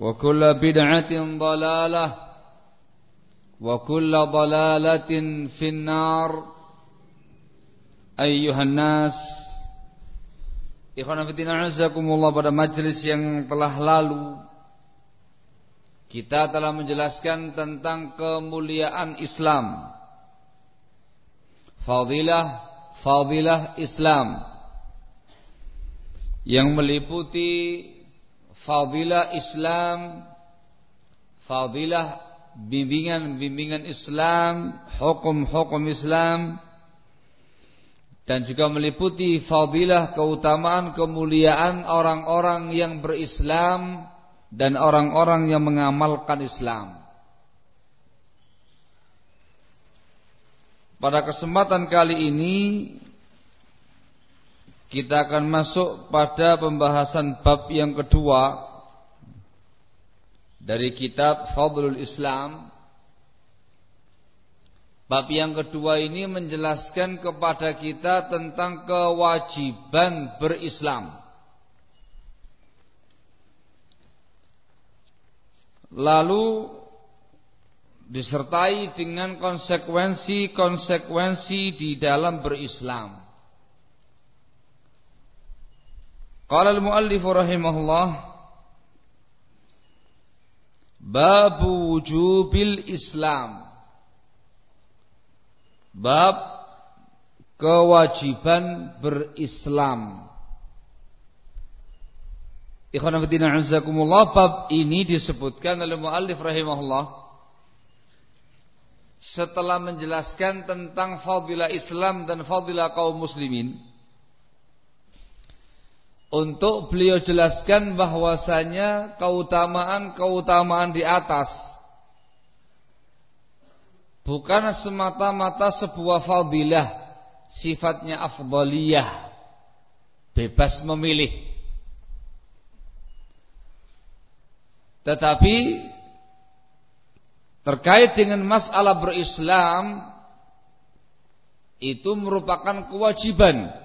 وكل بدعة ضلالة وكل ضلالة في النار أيها الناس Ikhwan Fitina Azakumullah pada majelis yang telah lalu Kita telah menjelaskan tentang kemuliaan Islam Fadilah Fadilah Islam Yang meliputi fadilah Islam, fadilah bimbingan-bimbingan Islam, hukum-hukum Islam dan juga meliputi fadilah keutamaan kemuliaan orang-orang yang berislam dan orang-orang yang mengamalkan Islam. Pada kesempatan kali ini kita akan masuk pada pembahasan bab yang kedua dari kitab Fadlul Islam. Bab yang kedua ini menjelaskan kepada kita tentang kewajiban berislam. Lalu disertai dengan konsekuensi-konsekuensi di dalam berislam. Qala al-muallif rahimahullah Bab wujubil Islam. Bab kewajiban berislam. Ikhwan fillah azakumullah bab ini disebutkan oleh muallif rahimahullah setelah menjelaskan tentang fadilah Islam dan fadilah kaum muslimin untuk beliau jelaskan bahwasanya keutamaan-keutamaan di atas bukan semata-mata sebuah fadilah sifatnya afdaliyah bebas memilih. Tetapi terkait dengan masalah berislam itu merupakan kewajiban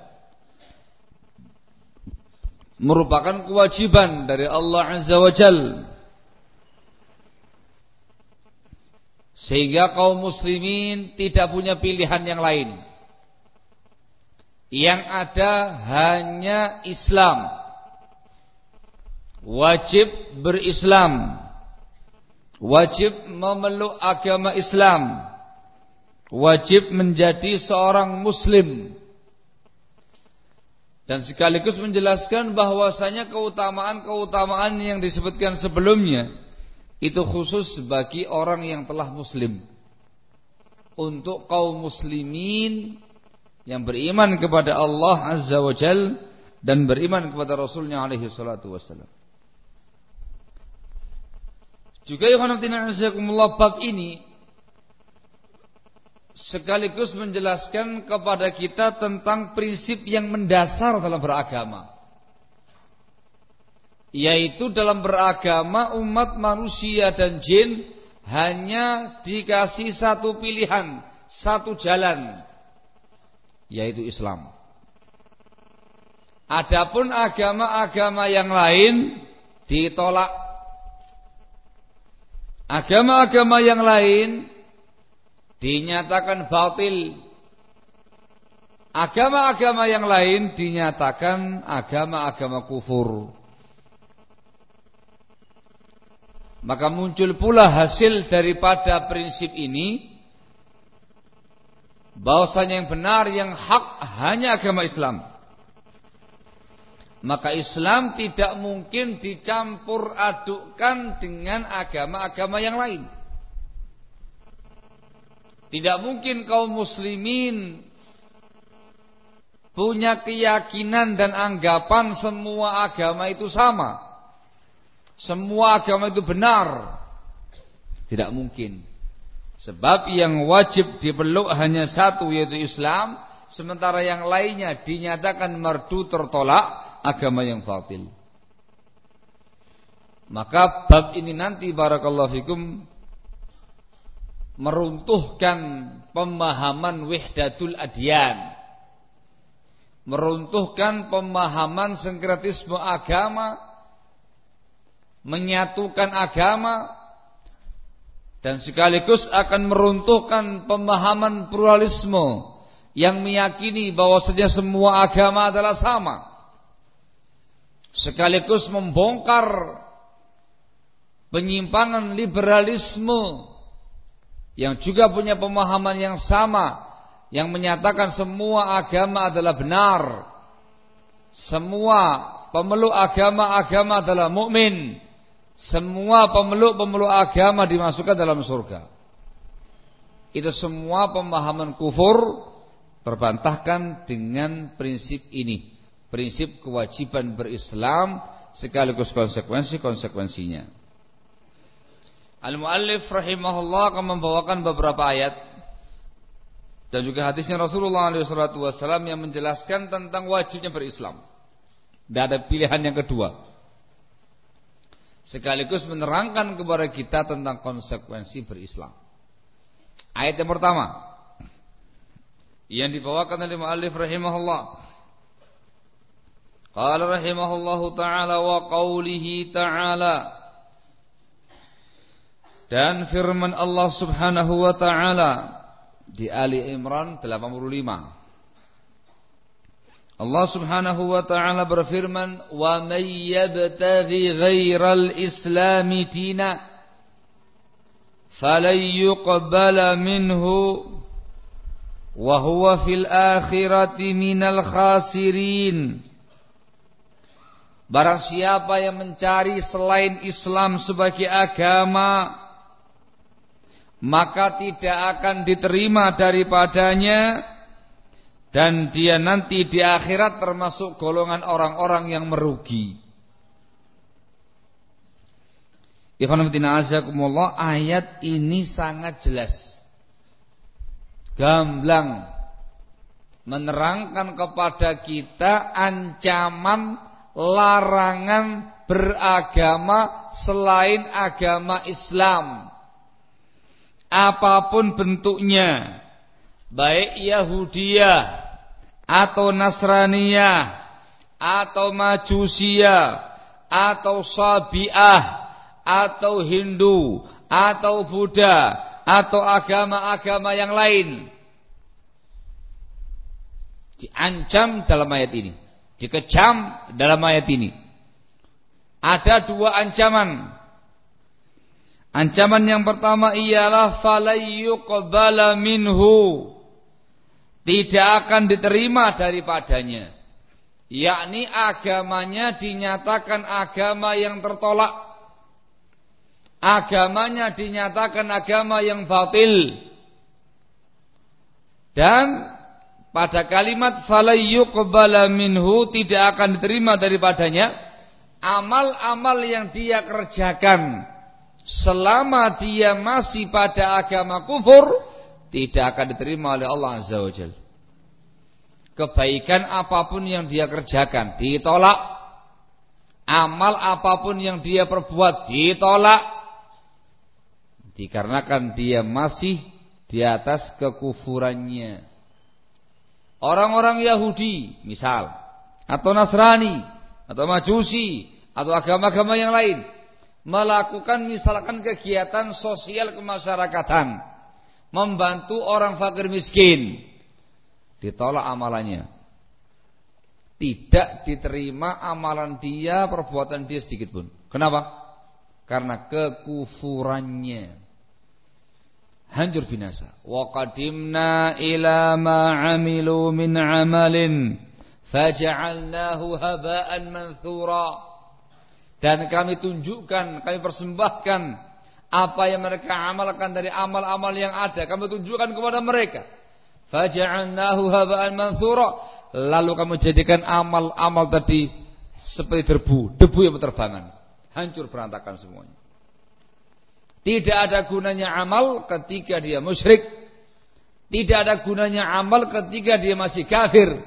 merupakan kewajiban dari Allah Azza wa Jal Sehingga kaum muslimin tidak punya pilihan yang lain. Yang ada hanya Islam. Wajib berislam. Wajib memeluk agama Islam. Wajib menjadi seorang muslim. Dan sekaligus menjelaskan bahwasanya keutamaan-keutamaan yang disebutkan sebelumnya itu khusus bagi orang yang telah muslim. Untuk kaum muslimin yang beriman kepada Allah Azza wa Jal dan beriman kepada Rasulnya alaihi salatu wassalam. Juga yang bab ini sekaligus menjelaskan kepada kita tentang prinsip yang mendasar dalam beragama. Yaitu dalam beragama umat manusia dan jin hanya dikasih satu pilihan, satu jalan, yaitu Islam. Adapun agama-agama yang lain ditolak. Agama-agama yang lain dinyatakan batil. Agama-agama yang lain dinyatakan agama-agama kufur. Maka muncul pula hasil daripada prinsip ini bahwasanya yang benar yang hak hanya agama Islam. Maka Islam tidak mungkin dicampur adukkan dengan agama-agama yang lain. Tidak mungkin kaum muslimin punya keyakinan dan anggapan semua agama itu sama. Semua agama itu benar. Tidak mungkin. Sebab yang wajib dipeluk hanya satu yaitu Islam, sementara yang lainnya dinyatakan merdu tertolak agama yang batil. Maka bab ini nanti barakallahu fikum meruntuhkan pemahaman wihdatul adyan. Meruntuhkan pemahaman sinkretisme agama menyatukan agama dan sekaligus akan meruntuhkan pemahaman pluralisme yang meyakini bahwasanya semua agama adalah sama. Sekaligus membongkar penyimpangan liberalisme yang juga punya pemahaman yang sama yang menyatakan semua agama adalah benar. Semua pemeluk agama-agama adalah mukmin. Semua pemeluk-pemeluk agama dimasukkan dalam surga. Itu semua pemahaman kufur terbantahkan dengan prinsip ini. Prinsip kewajiban berislam sekaligus konsekuensi-konsekuensinya Al-Muallif rahimahullah akan membawakan beberapa ayat dan juga hadisnya Rasulullah SAW yang menjelaskan tentang wajibnya berislam. Tidak ada pilihan yang kedua. Sekaligus menerangkan kepada kita tentang konsekuensi berislam. Ayat yang pertama yang dibawakan oleh muallif rahimahullah. Qala rahimahullahu taala wa qawlihi ta'ala dan firman Allah Subhanahu wa taala di Ali Imran 85 Allah Subhanahu wa taala berfirman wa may yabtaghi ghairal islami dina falan yuqbala minhu wa huwa fil akhirati minal khasirin. Barang siapa yang mencari selain Islam sebagai agama maka tidak akan diterima daripadanya dan dia nanti di akhirat termasuk golongan orang-orang yang merugi. Ikhwanatina ayat ini sangat jelas. Gamblang menerangkan kepada kita ancaman larangan beragama selain agama Islam apa pun bentuknya baik Yahudiyah atau Nasraniyah atau Majusiyah atau Sabiah atau Hindu atau Buddha atau agama-agama yang lain. Diancam dalam ayat ini, dikecam dalam ayat ini. Ada dua ancaman. Ancaman yang pertama ialah falayyuqbala minhu. Tidak akan diterima daripadanya. Yakni agamanya dinyatakan agama yang tertolak. Agamanya dinyatakan agama yang batil. Dan pada kalimat falayyuqbala minhu tidak akan diterima daripadanya amal-amal yang dia kerjakan selama dia masih pada agama kufur tidak akan diterima oleh Allah Azza wa Jalla. Kebaikan apa pun yang dia kerjakan ditolak. Amal apa pun yang dia perbuat ditolak. Dikarenakan dia masih di atas kekufurannya. Orang-orang Yahudi misal atau Nasrani atau Majusi atau agama-agama yang lain melakukan misalkan kegiatan sosial kemasyarakatan, membantu orang fakir miskin, ditolak amalannya. Tidak diterima amalan dia, perbuatan dia sedikit pun. Kenapa? Karena kekufurannya. Hancur binasa. Wa qadimna ila ma 'amilu min 'amalin faj'alnahu haba'an manthura dan kami tunjukkan, kami persembahkan apa yang mereka amalkan dari amal-amal yang ada. Kami tunjukkan kepada mereka. Faja'annahu haba'an manthura. Lalu kami jadikan amal-amal tadi seperti debu, debu yang berterbangan. Hancur berantakan semuanya. Tidak ada gunanya amal ketika dia musyrik. Tidak ada gunanya amal ketika dia masih kafir.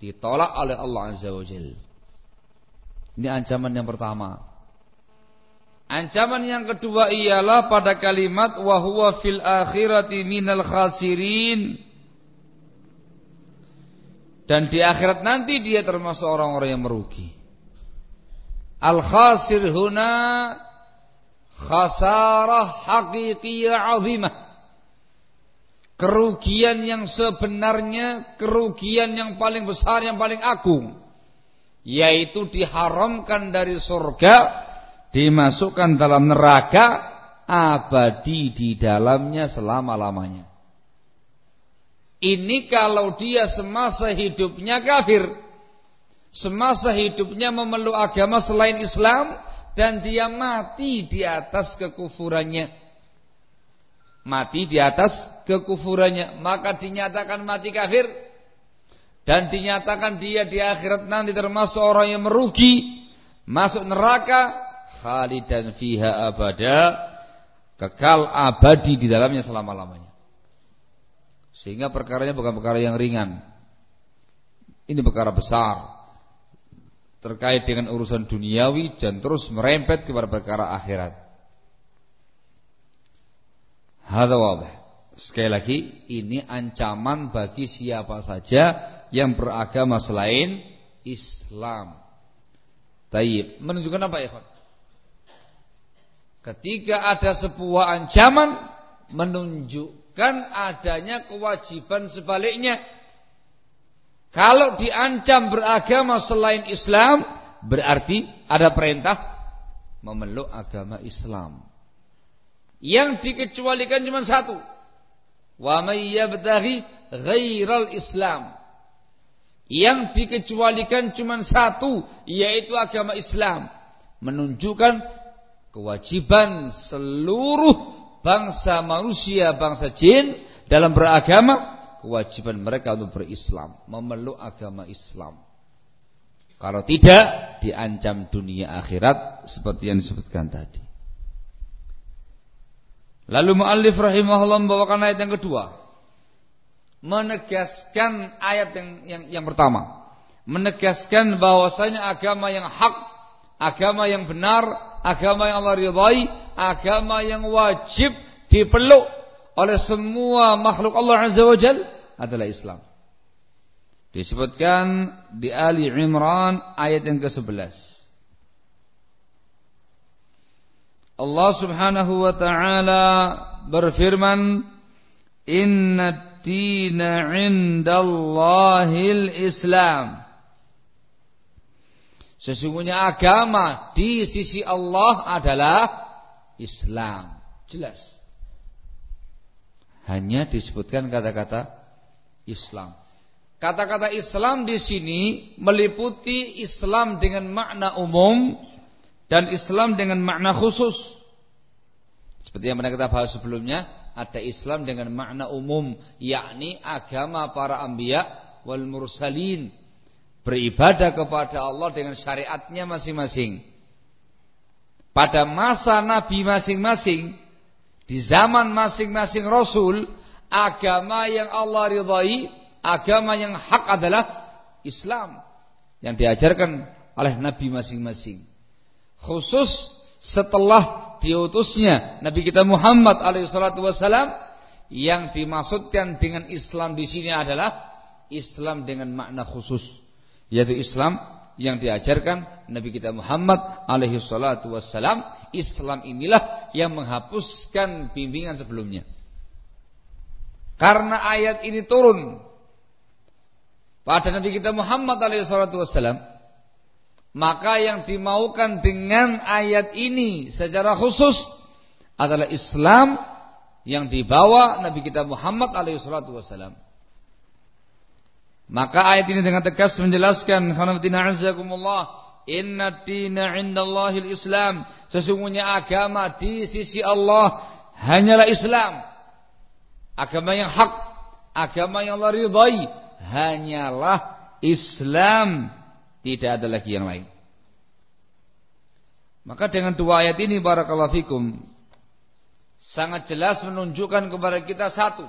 Ditolak oleh Allah Azza wa Jalla. Ini ancaman yang pertama. Ancaman yang kedua ialah pada kalimat wa huwa fil akhirati minal khasirin. Dan di akhirat nanti dia termasuk orang-orang yang merugi. Al khasir huna khasarah haqiqiyah azimah. Kerugian yang sebenarnya, kerugian yang paling besar, yang paling agung yaitu diharamkan dari surga dimasukkan dalam neraka abadi di dalamnya selama-lamanya. Ini kalau dia semasa hidupnya kafir, semasa hidupnya memeluk agama selain Islam dan dia mati di atas kekufurannya. Mati di atas kekufurannya, maka dinyatakan mati kafir dan dinyatakan dia di akhirat nanti termasuk orang yang merugi masuk neraka khalidan fiha abada kekal abadi di dalamnya selama-lamanya. Sehingga perkaranya bukan perkara yang ringan. Ini perkara besar. Terkait dengan urusan duniawi dan terus merempet kepada perkara akhirat. Hadza sekali lagi ini ancaman bagi siapa saja yang beragama selain Islam. Taib. Menunjukkan apa ya, Ketika ada sebuah ancaman menunjukkan adanya kewajiban sebaliknya. Kalau diancam beragama selain Islam, berarti ada perintah memeluk agama Islam. Yang dikecualikan cuma satu. Wa may yabtaghi ghairal Islam yang dikecualikan cuma satu yaitu agama Islam. Menunjukkan kewajiban seluruh bangsa manusia bangsa jin dalam beragama kewajiban mereka untuk berislam memeluk agama Islam. Kalau tidak diancam dunia akhirat seperti yang disebutkan tadi. Lalu muallif rahimahullah membawakan ayat yang kedua menegaskan ayat yang yang, yang pertama, menegaskan bahwasanya agama yang hak, agama yang benar, agama yang Allah ridhai, agama yang wajib dipeluk oleh semua makhluk Allah Azza wa Jal adalah Islam. Disebutkan di Ali Imran ayat yang ke-11. Allah Subhanahu wa taala berfirman Inna dina indallahil Islam Sesungguhnya agama di sisi Allah adalah Islam. Jelas. Hanya disebutkan kata-kata Islam. Kata-kata Islam di sini meliputi Islam dengan makna umum dan Islam dengan makna khusus. Seperti yang pernah kita bahas sebelumnya, ada Islam dengan makna umum, yakni agama para anbiya wal mursalin beribadah kepada Allah dengan syariatnya masing-masing. Pada masa Nabi masing-masing, di zaman masing-masing Rasul, agama yang Allah ridhai, agama yang hak adalah Islam yang diajarkan oleh Nabi masing-masing. Khusus setelah diutusnya Nabi kita Muhammad alaihissalatu wassalam yang dimaksudkan dengan Islam di sini adalah Islam dengan makna khusus yaitu Islam yang diajarkan Nabi kita Muhammad alaihi salatu wassalam. Islam inilah yang menghapuskan bimbingan sebelumnya. Karena ayat ini turun pada Nabi kita Muhammad alaihi salatu wassalam maka yang dimaukan dengan ayat ini secara khusus adalah Islam yang dibawa Nabi kita Muhammad alaihi salatu wassalam. Maka ayat ini dengan tegas menjelaskan khanafatina azakumullah inna dina indallahil islam. Sesungguhnya agama di sisi Allah hanyalah Islam. Agama yang hak agama yang Allah ridhai hanyalah Islam tidak ada lagi yang lain. Maka dengan dua ayat ini barakallahu fikum sangat jelas menunjukkan kepada kita satu.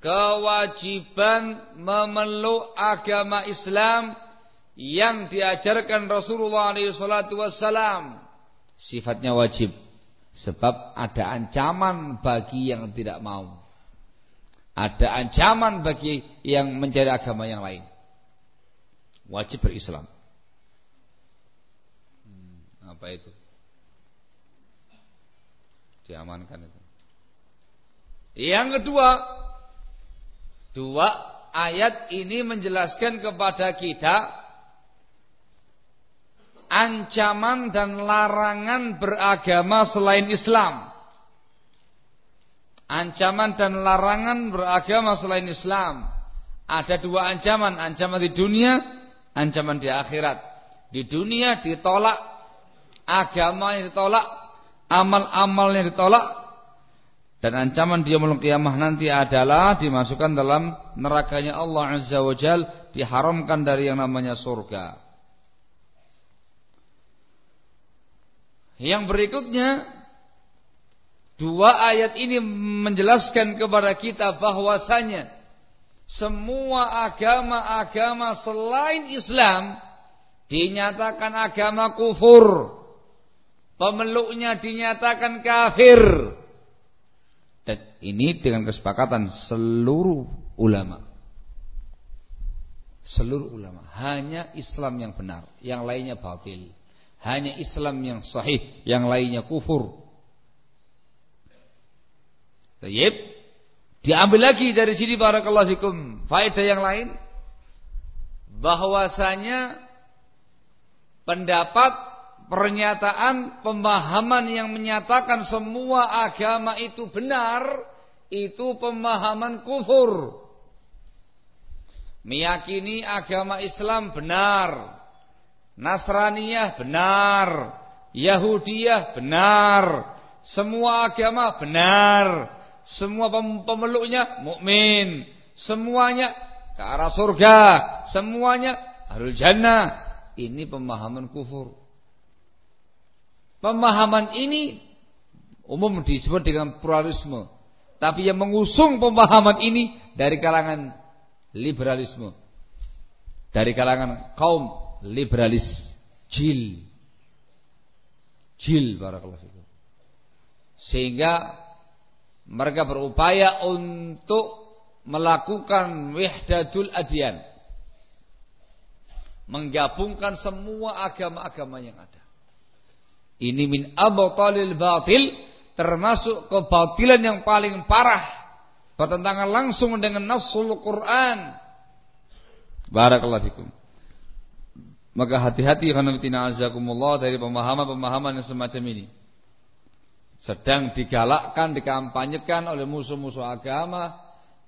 Kewajiban memeluk agama Islam yang diajarkan Rasulullah SAW sifatnya wajib. Sebab ada ancaman bagi yang tidak mau. Ada ancaman bagi yang mencari agama yang lain wajib berislam hmm, apa itu diamankan itu yang kedua Dua ayat ini menjelaskan kepada kita ancaman dan larangan beragama selain Islam. Ancaman dan larangan beragama selain Islam. Ada dua ancaman, ancaman di dunia, ancaman di akhirat. Di dunia ditolak agama yang ditolak, amal-amal yang ditolak, dan ancaman dia yaumul kiamah nanti adalah dimasukkan dalam nerakanya Allah Azza wa Jal, diharamkan dari yang namanya surga. Yang berikutnya dua ayat ini menjelaskan kepada kita bahwasanya semua agama-agama selain Islam dinyatakan agama kufur. Pemeluknya dinyatakan kafir. Dan ini dengan kesepakatan seluruh ulama. Seluruh ulama. Hanya Islam yang benar. Yang lainnya batil. Hanya Islam yang sahih. Yang lainnya kufur. Tayyib. Diambil lagi dari sini barakallahu fikum. Faedah yang lain. Bahwasanya pendapat pernyataan pemahaman yang menyatakan semua agama itu benar itu pemahaman kufur meyakini agama Islam benar Nasraniyah benar Yahudiyah benar semua agama benar semua pemeluknya mukmin semuanya ke arah surga semuanya harul jannah ini pemahaman kufur Pemahaman ini umum disebut dengan pluralisme. Tapi yang mengusung pemahaman ini dari kalangan liberalisme. Dari kalangan kaum liberalis jil. Jil barakallahu fikum. Sehingga mereka berupaya untuk melakukan wahdatul adyan. Menggabungkan semua agama-agama yang ada. Ini min abtalil batil termasuk kebatilan yang paling parah bertentangan langsung dengan nasul Quran. Barakallahu fikum. Maka hati-hati karena azakumullah dari pemahaman-pemahaman yang semacam ini. Sedang digalakkan, dikampanyekan oleh musuh-musuh agama,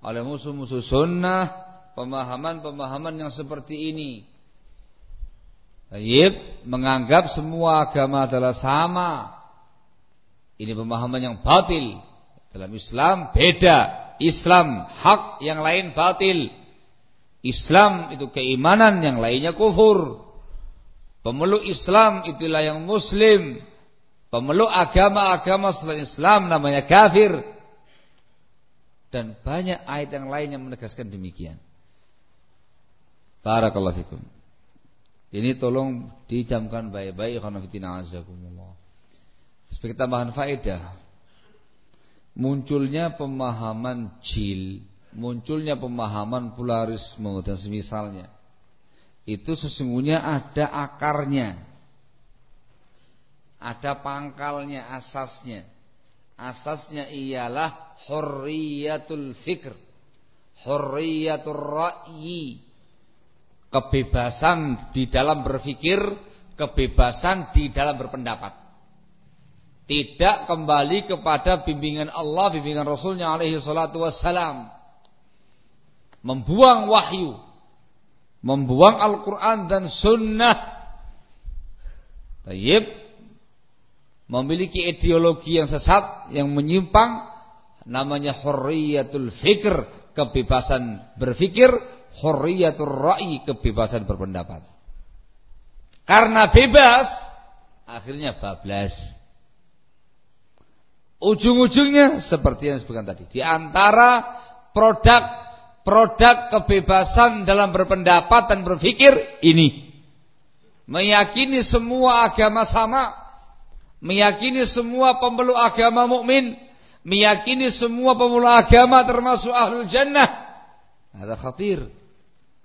oleh musuh-musuh sunnah, pemahaman-pemahaman yang seperti ini. Tayyib menganggap semua agama adalah sama. Ini pemahaman yang batil. Dalam Islam beda. Islam hak, yang lain batil. Islam itu keimanan, yang lainnya kufur. Pemeluk Islam itulah yang muslim. Pemeluk agama-agama selain Islam namanya kafir. Dan banyak ayat yang lain yang menegaskan demikian. Barakallahu fikum. Ini tolong dijamkan baik-baik khanafitina azakumullah. Sebagai tambahan faedah. Munculnya pemahaman jil, munculnya pemahaman polarisme dan semisalnya itu sesungguhnya ada akarnya. Ada pangkalnya, asasnya. Asasnya ialah hurriyatul fikr. Hurriyatul ra'yi. Kebebasan di dalam berpikir, kebebasan di dalam berpendapat. Tidak kembali kepada bimbingan Allah, bimbingan Rasulnya alaihi salatu wassalam. Membuang wahyu, membuang Al-Quran dan Sunnah. Tayyib memiliki ideologi yang sesat, yang menyimpang, namanya hurriyatul fikr, kebebasan berfikir, hurriyatul ra'i, kebebasan berpendapat. Karena bebas, akhirnya bablas. Ujung-ujungnya seperti yang disebutkan tadi. Di antara produk produk kebebasan dalam berpendapat dan berpikir ini. Meyakini semua agama sama, meyakini semua pemeluk agama mukmin, meyakini semua pemeluk agama termasuk ahlul jannah. Ada khatir.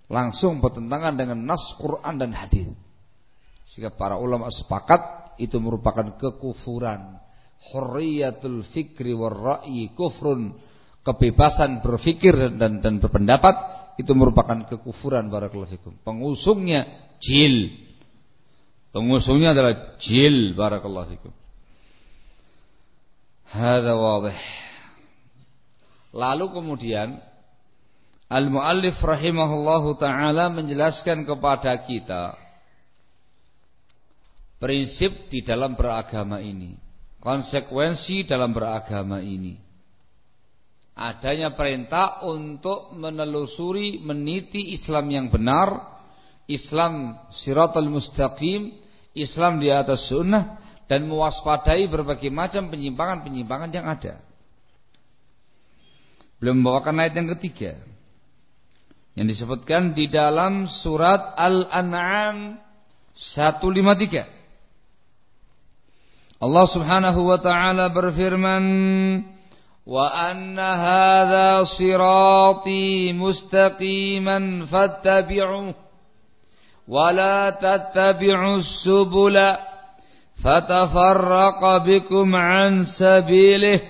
Langsung bertentangan dengan nas Quran dan hadis. Sehingga para ulama sepakat itu merupakan kekufuran. Hurriyatul fikri war ra'yi kufrun kebebasan berpikir dan dan berpendapat itu merupakan kekufuran barakallahu fikum. Pengusungnya jil. Pengusungnya adalah jil barakallahu fikum. Hada wadih. Lalu kemudian Al-Muallif rahimahullahu taala menjelaskan kepada kita prinsip di dalam beragama ini, konsekuensi dalam beragama ini adanya perintah untuk menelusuri meniti Islam yang benar, Islam siratal mustaqim, Islam di atas sunnah dan mewaspadai berbagai macam penyimpangan-penyimpangan yang ada. Belum membawakan ayat yang ketiga yang disebutkan di dalam surat Al-An'am 153. Allah Subhanahu wa taala berfirman وأن هذا صراطي مستقيما فاتبعوه ولا تتبعوا السبل فتفرق بكم عن سبيله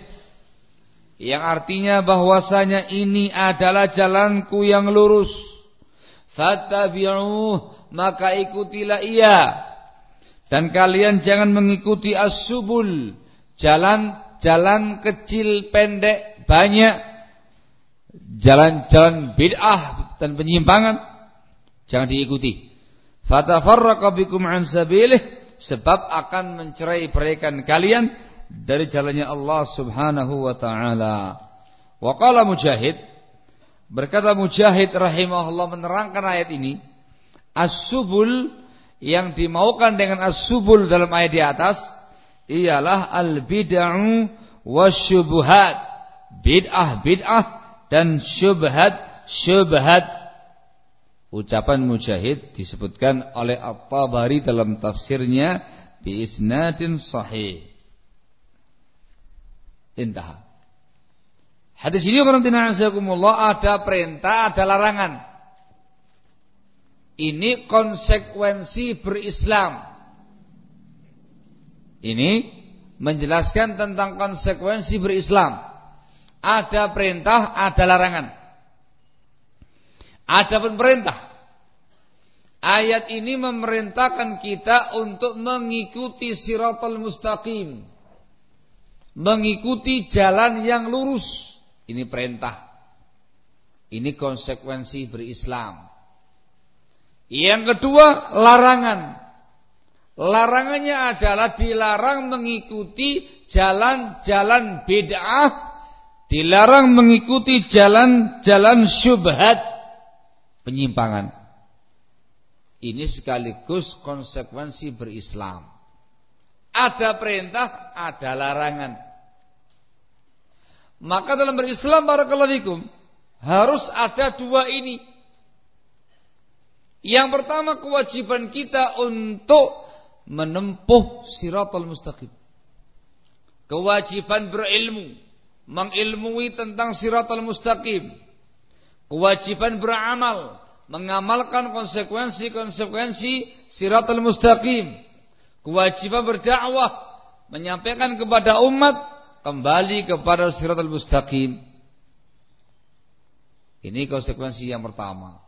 yang artinya bahwasanya ini adalah jalanku yang lurus fattabi'uh maka ikutilah ia dan kalian jangan mengikuti as-subul jalan jalan kecil pendek banyak jalan-jalan bid'ah dan penyimpangan jangan diikuti fatafarraqa bikum an sabilih sebab akan mencerai beraikan kalian dari jalannya Allah Subhanahu wa taala wa qala mujahid berkata mujahid rahimahullah menerangkan ayat ini as-subul yang dimaukan dengan as-subul dalam ayat di atas ialah al-bid'ah wasyubuhat. Bid'ah bid'ah dan syubhat syubhat. Ucapan Mujahid disebutkan oleh At-Tabari dalam tafsirnya bi isnadin sahih. Intah. Hadis ini ada perintah, ada larangan. Ini konsekuensi berislam. Ini menjelaskan tentang konsekuensi berislam. Ada perintah, ada larangan. Ada pun perintah. Ayat ini memerintahkan kita untuk mengikuti siratal mustaqim. Mengikuti jalan yang lurus. Ini perintah. Ini konsekuensi berislam. Yang kedua, larangan. Larangannya adalah dilarang mengikuti jalan-jalan bid'ah, dilarang mengikuti jalan-jalan syubhat, penyimpangan. Ini sekaligus konsekuensi berislam. Ada perintah, ada larangan. Maka dalam berislam barakallahu harus ada dua ini. Yang pertama kewajiban kita untuk menempuh siratal mustaqim. Kewajiban berilmu, mengilmui tentang siratal mustaqim. Kewajiban beramal, mengamalkan konsekuensi-konsekuensi siratal mustaqim. Kewajiban berdakwah, menyampaikan kepada umat kembali kepada siratal mustaqim. Ini konsekuensi yang pertama,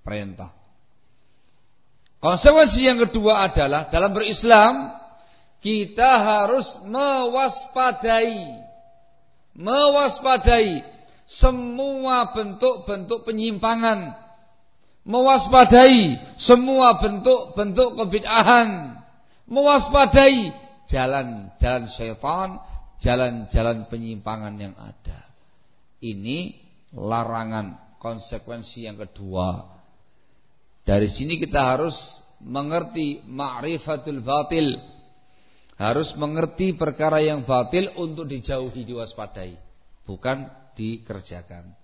perintah. Konsekuensi yang kedua adalah dalam berislam kita harus mewaspadai mewaspadai semua bentuk-bentuk penyimpangan. Mewaspadai semua bentuk-bentuk kebid'ahan. Mewaspadai jalan-jalan syaitan jalan-jalan penyimpangan yang ada. Ini larangan konsekuensi yang kedua. Dari sini kita harus mengerti ma'rifatul batil. Harus mengerti perkara yang batil untuk dijauhi, diwaspadai, bukan dikerjakan.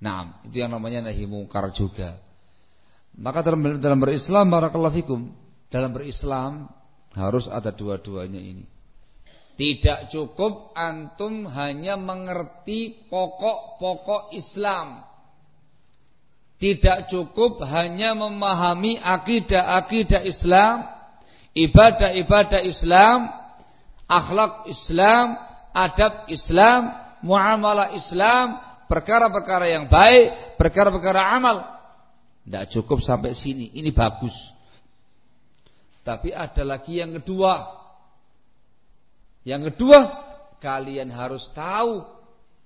Nah, itu yang namanya nahi mungkar juga. Maka dalam, dalam berislam barakallahu fikum, dalam berislam harus ada dua-duanya ini. Tidak cukup antum hanya mengerti pokok-pokok Islam tidak cukup hanya memahami akidah-akidah Islam, ibadah-ibadah Islam, akhlak Islam, adab Islam, muamalah Islam, perkara-perkara yang baik, perkara-perkara amal. Tidak cukup sampai sini, ini bagus. Tapi ada lagi yang kedua. Yang kedua, kalian harus tahu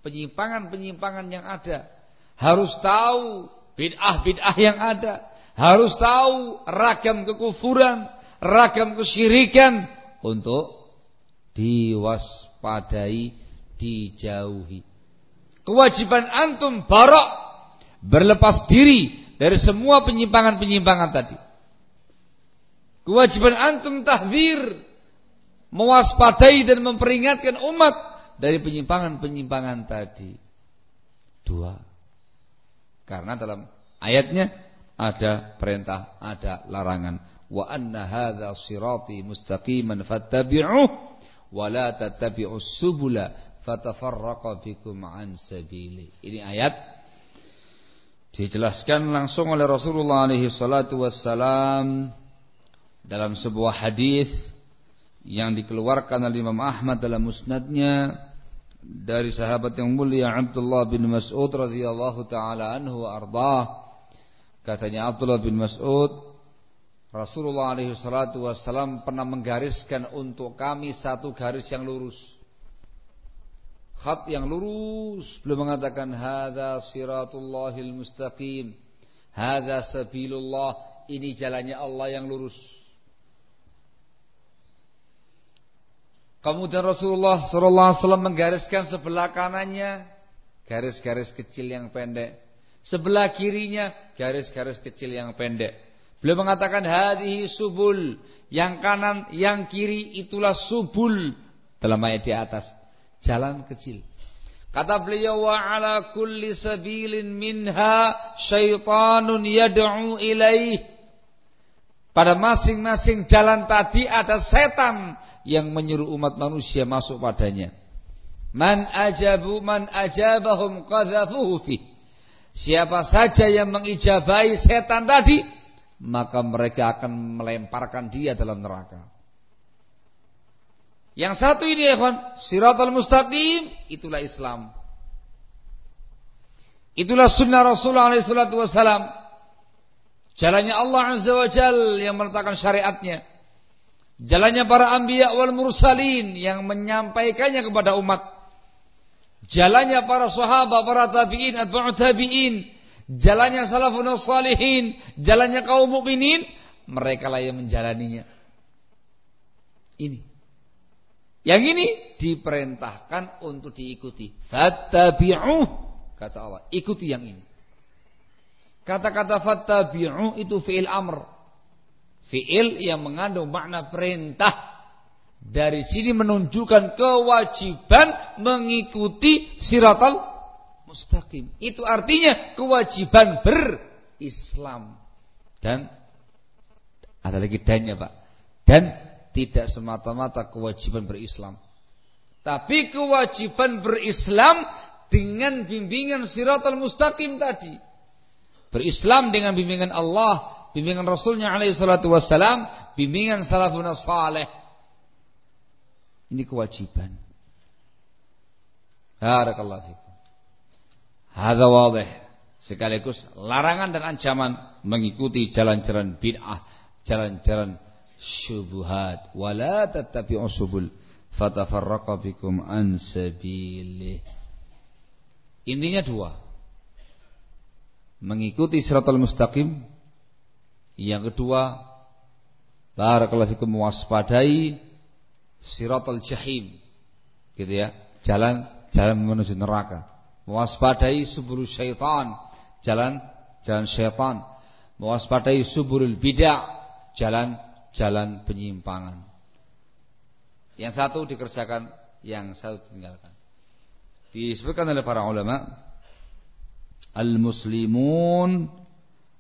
penyimpangan-penyimpangan yang ada. Harus tahu bid'ah-bid'ah yang ada. Harus tahu ragam kekufuran, ragam kesyirikan untuk diwaspadai, dijauhi. Kewajiban antum barok berlepas diri dari semua penyimpangan-penyimpangan tadi. Kewajiban antum tahdir mewaspadai dan memperingatkan umat dari penyimpangan-penyimpangan tadi. Dua. Karena dalam ayatnya ada perintah, ada larangan. Wa anna hadza sirati mustaqiman fattabi'uh wa la tattabi'us subula fatafarraqa bikum an sabili. Ini ayat dijelaskan langsung oleh Rasulullah alaihi salatu wassalam dalam sebuah hadis yang dikeluarkan oleh Imam Ahmad dalam musnadnya dari sahabat yang mulia Abdullah bin Mas'ud radhiyallahu taala anhu wa ardhah katanya Abdullah bin Mas'ud Rasulullah alaihi salatu wasallam pernah menggariskan untuk kami satu garis yang lurus khat yang lurus. Beliau mengatakan hadza siratullahil mustaqim. Hadza sabilullah. Ini jalannya Allah yang lurus. Kemudian Rasulullah SAW menggariskan sebelah kanannya garis-garis kecil yang pendek. Sebelah kirinya garis-garis kecil yang pendek. Beliau mengatakan hadhihi subul, yang kanan, yang kiri itulah subul. Dalam ayat di atas, jalan kecil. Kata beliau wa ala kulli sabilin minha syaitanun yad'u ilaih. Pada masing-masing jalan tadi ada setan yang menyuruh umat manusia masuk padanya. Man ajabu man ajabahum qadhafuhu fi. Siapa saja yang mengijabai setan tadi, maka mereka akan melemparkan dia dalam neraka. Yang satu ini ya kawan, siratal mustaqim, itulah Islam. Itulah sunnah Rasulullah SAW. Jalannya Allah Azza wa Jal yang meletakkan syariatnya. Jalannya para anbiya wal mursalin yang menyampaikannya kepada umat. Jalannya para sahabat, para tabi'in, atba'u tabi'in. Jalannya salafun salihin. Jalannya kaum mukminin. Mereka lah yang menjalaninya. Ini. Yang ini diperintahkan untuk diikuti. Fattabi'uh Kata Allah, ikuti yang ini. Kata-kata fattabi'u itu fi'il amr. Fi'il yang mengandung makna perintah. Dari sini menunjukkan kewajiban mengikuti siratal mustaqim. Itu artinya kewajiban berislam. Dan ada lagi dannya Pak. Dan tidak semata-mata kewajiban berislam. Tapi kewajiban berislam dengan bimbingan siratal mustaqim tadi. Berislam dengan bimbingan Allah, bimbingan Rasulnya alaihi salatu wassalam, bimbingan salafun saleh. Ini kewajiban. Barakallahu fikum. Hadza wadih. Sekaligus larangan dan ancaman mengikuti jalan-jalan bid'ah, jalan-jalan syubhat, wala tattabi'us subul fatafarraqa bikum an sabilih. Intinya dua. Mengikuti siratal mustaqim. Yang kedua, barakallahu fikum mewaspadai siratal jahim. Gitu ya. Jalan jalan menuju neraka. Mewaspadai subul syaitan, jalan jalan syaitan. Mewaspadai subulul bidah, jalan jalan penyimpangan. Yang satu dikerjakan, yang satu tinggalkan disebutkan oleh para ulama al-muslimun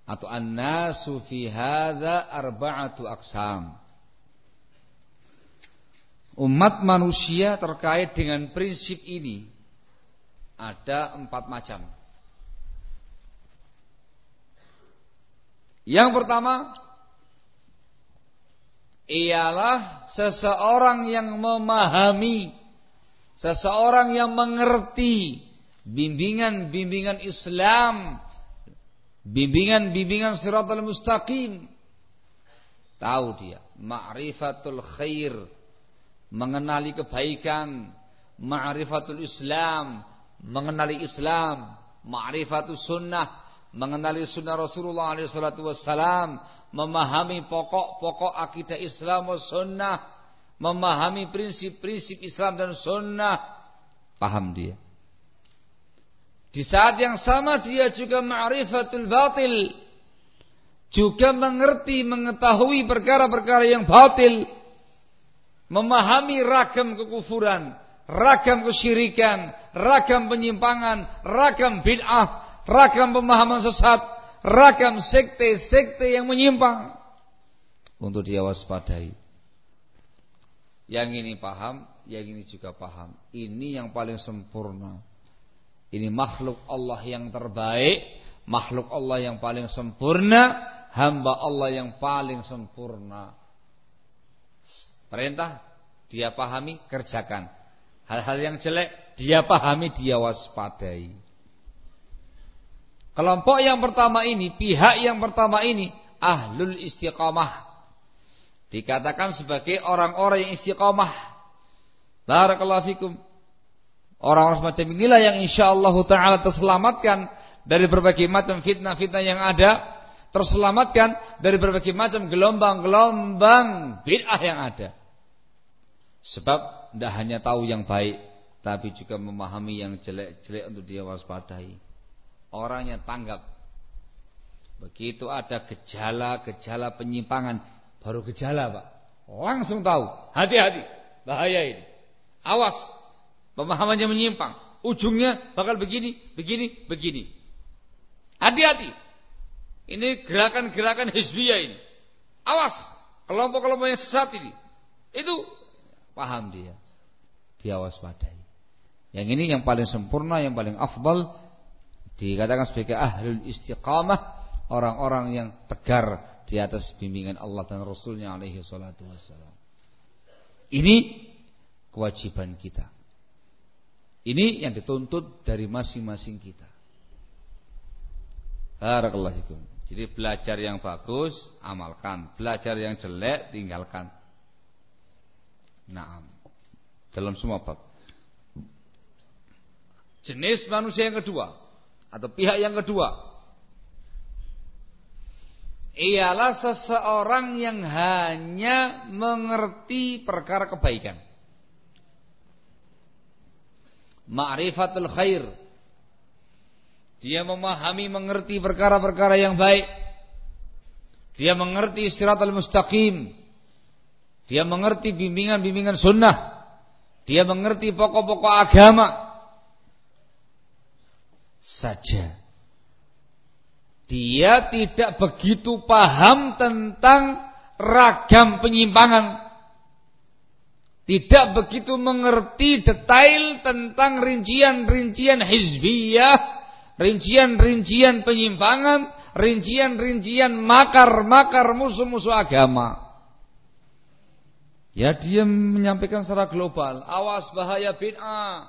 atau an-nasu fi hadza arba'atu aqsam. Umat manusia terkait dengan prinsip ini ada empat macam. Yang pertama ialah seseorang yang memahami Seseorang yang mengerti bimbingan-bimbingan Islam, bimbingan-bimbingan siratal mustaqim. Tahu dia, ma'rifatul khair, mengenali kebaikan, ma'rifatul Islam, mengenali Islam, ma'rifatul sunnah, mengenali sunnah Rasulullah SAW, memahami pokok-pokok akidah Islam dan sunnah, memahami prinsip-prinsip Islam dan sunnah paham dia. Di saat yang sama dia juga ma'rifatul batil juga mengerti mengetahui perkara-perkara yang batil memahami ragam kekufuran ragam kesyirikan ragam penyimpangan ragam bid'ah ragam pemahaman sesat ragam sekte-sekte yang menyimpang untuk dia waspadai yang ini paham, yang ini juga paham. Ini yang paling sempurna. Ini makhluk Allah yang terbaik, makhluk Allah yang paling sempurna, hamba Allah yang paling sempurna. Perintah dia pahami, kerjakan. Hal-hal yang jelek dia pahami, dia waspadai. Kelompok yang pertama ini, pihak yang pertama ini ahlul istiqamah Dikatakan sebagai orang-orang yang istiqomah. Barakallahu fikum. Orang-orang semacam inilah yang insyaallah taala terselamatkan dari berbagai macam fitnah-fitnah yang ada, terselamatkan dari berbagai macam gelombang-gelombang bid'ah yang ada. Sebab tidak hanya tahu yang baik, tapi juga memahami yang jelek-jelek untuk dia waspadai. Orangnya tanggap. Begitu ada gejala-gejala penyimpangan, Baru gejala pak. Langsung tahu. Hati-hati. Bahaya ini. Awas. Pemahamannya menyimpang. Ujungnya bakal begini Begini Begini. Hati-hati. Ini gerakan-gerakan hizbiyah ini. Awas. Kelompok-kelompok yang sesat ini. Itu Paham dia. Dia waspadai. Yang ini yang paling sempurna Yang paling afdal Dikatakan sebagai ahlul istiqamah Orang-orang yang tegar di atas bimbingan Allah dan Rasulnya alaihi salatu wassalam. Ini kewajiban kita. Ini yang dituntut dari masing-masing kita. Barakallahu Jadi belajar yang bagus amalkan, belajar yang jelek tinggalkan. Naam. Dalam semua bab. Jenis manusia yang kedua atau pihak yang kedua ialah seseorang yang hanya mengerti perkara kebaikan. Ma'rifatul khair dia memahami mengerti perkara-perkara yang baik. Dia mengerti al mustaqim. Dia mengerti bimbingan-bimbingan sunnah. Dia mengerti pokok-pokok agama. Saja. Dia tidak begitu paham tentang ragam penyimpangan. Tidak begitu mengerti detail tentang rincian-rincian hizbiyah rincian-rincian penyimpangan, rincian-rincian makar-makar musuh-musuh agama. Ya dia menyampaikan secara global, awas bahaya bid'ah,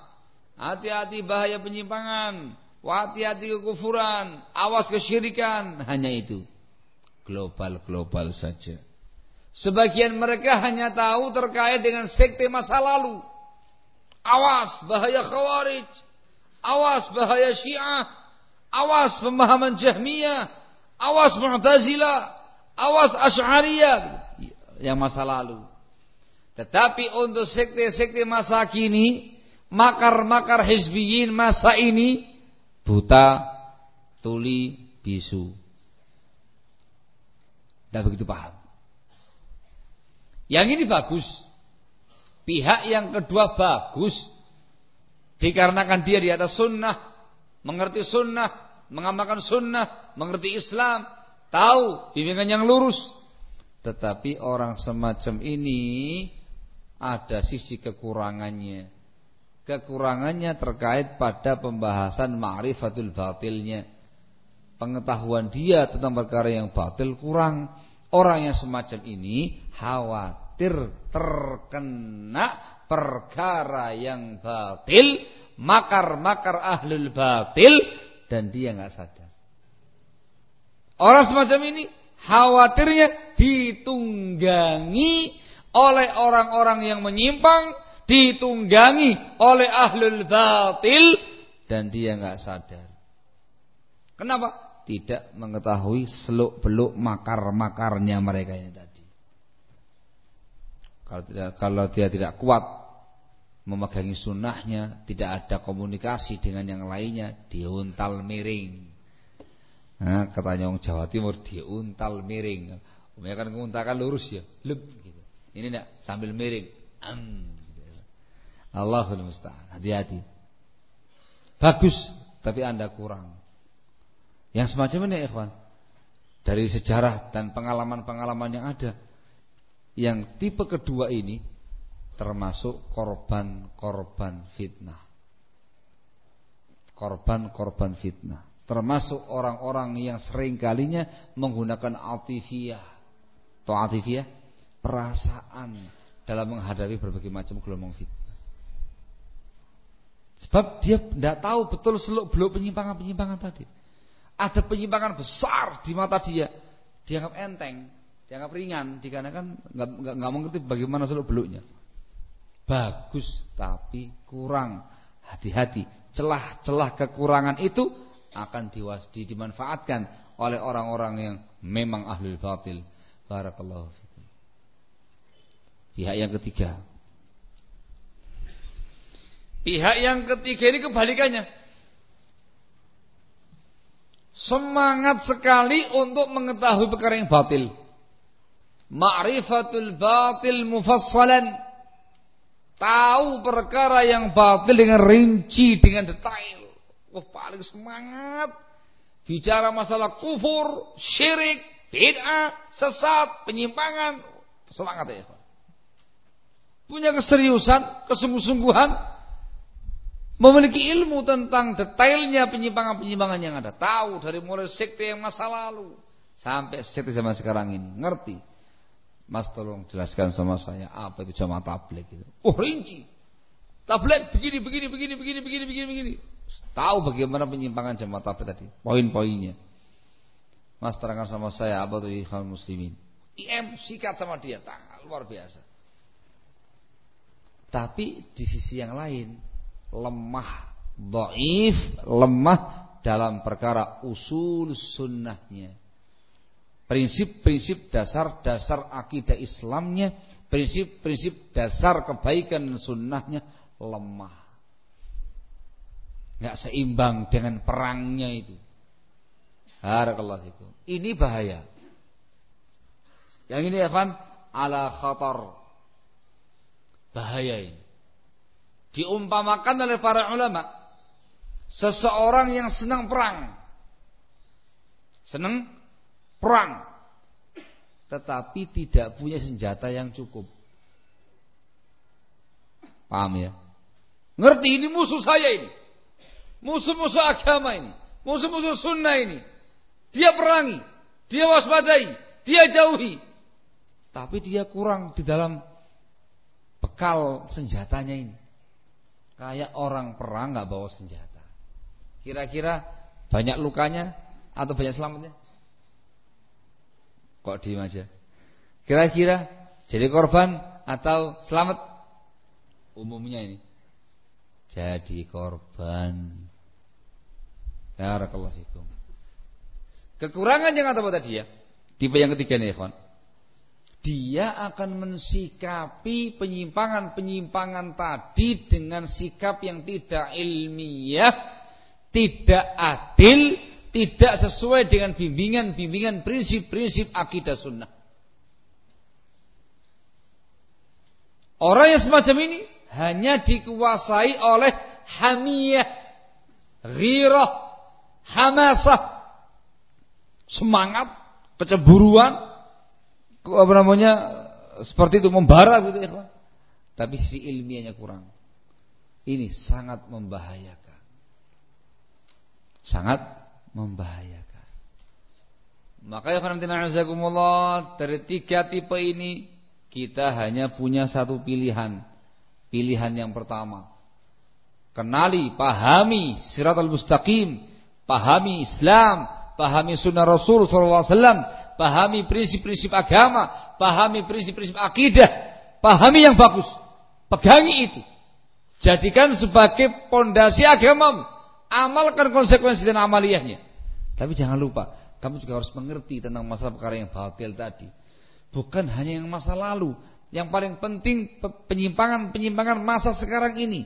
hati-hati bahaya penyimpangan, hati-hati kekufuran, awas kesyirikan, hanya itu. Global-global saja. Sebagian mereka hanya tahu terkait dengan sekte masa lalu. Awas bahaya khawarij, Awas bahaya Syiah, awas pemahaman Jahmiyah, awas Mu'tazilah, awas Asy'ariyah yang masa lalu. Tetapi untuk sekte-sekte masa kini, makar-makar hizbiyin masa ini buta, tuli, bisu. Tidak begitu paham. Yang ini bagus. Pihak yang kedua bagus Dikarenakan dia di atas sunnah, mengerti sunnah, mengamalkan sunnah, mengerti Islam, tahu bimbingan yang lurus. Tetapi orang semacam ini ada sisi kekurangannya. Kekurangannya terkait pada pembahasan ma'rifatul batilnya. Pengetahuan dia tentang perkara yang batil kurang. Orang yang semacam ini khawatir terkena perkara yang batil, makar-makar ahlul batil dan dia nggak sadar. Orang semacam ini khawatirnya ditunggangi oleh orang-orang yang menyimpang, ditunggangi oleh ahlul batil dan dia nggak sadar. Kenapa? Tidak mengetahui seluk beluk makar-makarnya mereka yang tadi. Kalau tidak kalau dia tidak kuat memegangi sunnahnya, tidak ada komunikasi dengan yang lainnya, diuntal miring. Nah, katanya orang Jawa Timur diuntal miring. Umumnya kan nguntakan lurus ya, leb gitu. Ini enggak sambil miring. Am. Allahul musta'an. Hati-hati. Bagus, tapi Anda kurang. Yang semacam ini, ikhwan. Dari sejarah dan pengalaman-pengalaman yang ada, yang tipe kedua ini termasuk korban-korban fitnah. Korban-korban fitnah. Termasuk orang-orang yang sering kalinya menggunakan atifiyah. Atau atifiyah? Perasaan dalam menghadapi berbagai macam gelombang fitnah. Sebab dia tidak tahu betul seluk beluk penyimpangan-penyimpangan tadi. Ada penyimpangan besar di mata dia. Dianggap enteng dianggap ringan dikarenakan nggak nggak mengerti bagaimana seluk beluknya. Bagus tapi kurang. Hati-hati, celah-celah kekurangan itu akan diwasdi dimanfaatkan oleh orang-orang yang memang ahlul batil. Barakallahu fikum. Pihak yang ketiga. Pihak yang ketiga ini kebalikannya. Semangat sekali untuk mengetahui perkara yang batil. Ma'rifatul batil mufassalan. Tahu perkara yang batil dengan rinci dengan detail. Wah paling semangat. Bicara masalah kufur syirik bid'ah sesat penyimpangan. Semangat ya punya keseriusan kesungguh-sungguhan memiliki ilmu tentang detailnya penyimpangan-penyimpangan yang ada tahu dari mulai sekte yang masa lalu sampai sekte zaman sekarang ini ngerti Mas tolong jelaskan sama saya apa itu jamaah tablik itu. Oh rinci. Tablet begini, begini, begini, begini, begini, begini, begini. Tahu bagaimana penyimpangan jamaah tablet tadi, poin-poinnya. Mas terangkan sama saya apa tuh ikhwan muslimin. IM sikat sama dia, tak, luar biasa. Tapi di sisi yang lain lemah, doif, lemah dalam perkara usul sunnahnya. Prinsip-prinsip dasar-dasar akidah Islamnya, prinsip-prinsip dasar kebaikan sunnahnya lemah. Nggak seimbang dengan perangnya itu. Fikum. Ini bahaya. Yang ini apa? Ala khatar. Bahaya ini. Diumpamakan oleh para ulama. Seseorang yang senang perang. Senang perang. Tetapi tidak punya senjata yang cukup. Paham ya? Ngerti ini musuh saya ini. Musuh-musuh agama ini. Musuh-musuh sunnah ini. Dia perangi, dia waspadai, dia jauhi. Tapi dia kurang di dalam bekal senjatanya ini. Kayak orang perang nggak bawa senjata. Kira-kira banyak lukanya atau banyak selamatnya? Kok diem aja? Kira-kira jadi korban atau selamat? Umumnya ini jadi korban. Fikum. Kekurangan yang apa tadi ya? Tipe yang ketiga nih, ikhwan. Dia akan mensikapi penyimpangan-penyimpangan tadi dengan sikap yang tidak ilmiah, tidak adil, tidak sesuai dengan bimbingan-bimbingan prinsip-prinsip akidah sunnah. Orang yang semacam ini hanya dikuasai oleh hamiyah, ghirah, hamasah, semangat, kecemburuan, apa namanya seperti itu membara gitu ya. Tapi si ilmiahnya kurang. Ini sangat membahayakan. Sangat membahayakan. Makanya azakumullah dari tiga tipe ini kita hanya punya satu pilihan. Pilihan yang pertama. Kenali, pahami siratal mustaqim, pahami Islam, pahami sunnah Rasul SAW, pahami prinsip-prinsip agama, pahami prinsip-prinsip akidah, pahami yang bagus, pegangi itu. Jadikan sebagai pondasi agamamu. Amalkan konsekuensi dan amaliyahnya. Tapi jangan lupa, kamu juga harus mengerti tentang masalah perkara yang batil tadi. Bukan hanya yang masa lalu, yang paling penting penyimpangan-penyimpangan masa sekarang ini.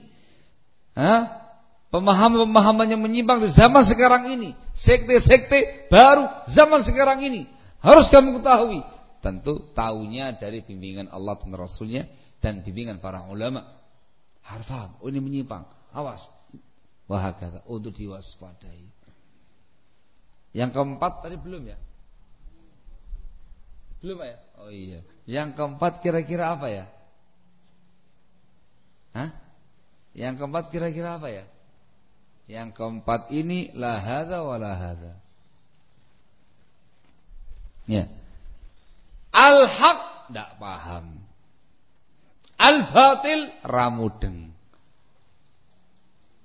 Hah? Pemahaman-pemahaman yang menyimpang di zaman sekarang ini. Sekte-sekte baru zaman sekarang ini. Harus kamu ketahui. Tentu tahunya dari bimbingan Allah dan Rasulnya. Dan bimbingan para ulama. Harus. Oh ini menyimpang. Awas. Wahakata. Untuk diwaspadai. Yang keempat tadi belum ya? Belum ya? Oh iya. Yang keempat kira-kira apa ya? Hah? Yang keempat kira-kira apa ya? Yang keempat ini la hadza wa la hadza. Ya. Al-haq tidak paham. Al-batil ramudeng.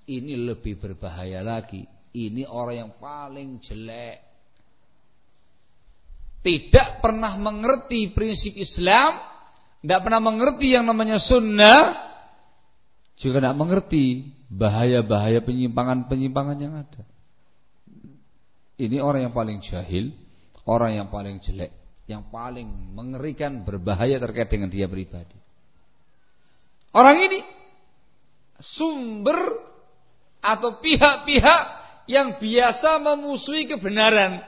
Ini lebih berbahaya lagi. Ini orang yang paling jelek. Tidak pernah mengerti prinsip Islam, tidak pernah mengerti yang namanya sunnah, juga tidak mengerti bahaya-bahaya penyimpangan-penyimpangan yang ada. Ini orang yang paling jahil, orang yang paling jelek, yang paling mengerikan, berbahaya terkait dengan dia pribadi. Orang ini sumber atau pihak-pihak yang biasa memusuhi kebenaran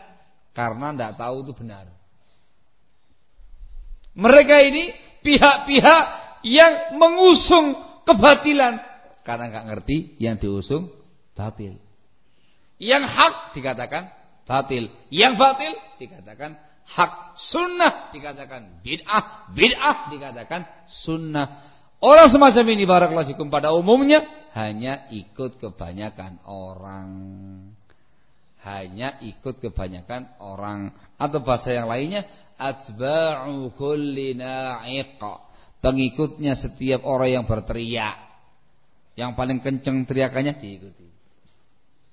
karena tidak tahu itu benar. Mereka ini pihak-pihak yang mengusung kebatilan karena nggak ngerti yang diusung batil. Yang hak dikatakan batil, yang batil dikatakan hak. Sunnah dikatakan bid'ah, bid'ah dikatakan sunnah. Orang semacam ini barakallahu fikum pada umumnya hanya ikut kebanyakan orang. Hanya ikut kebanyakan orang atau bahasa yang lainnya atba'u kulli na'iq. Pengikutnya setiap orang yang berteriak Yang paling kenceng teriakannya diikuti.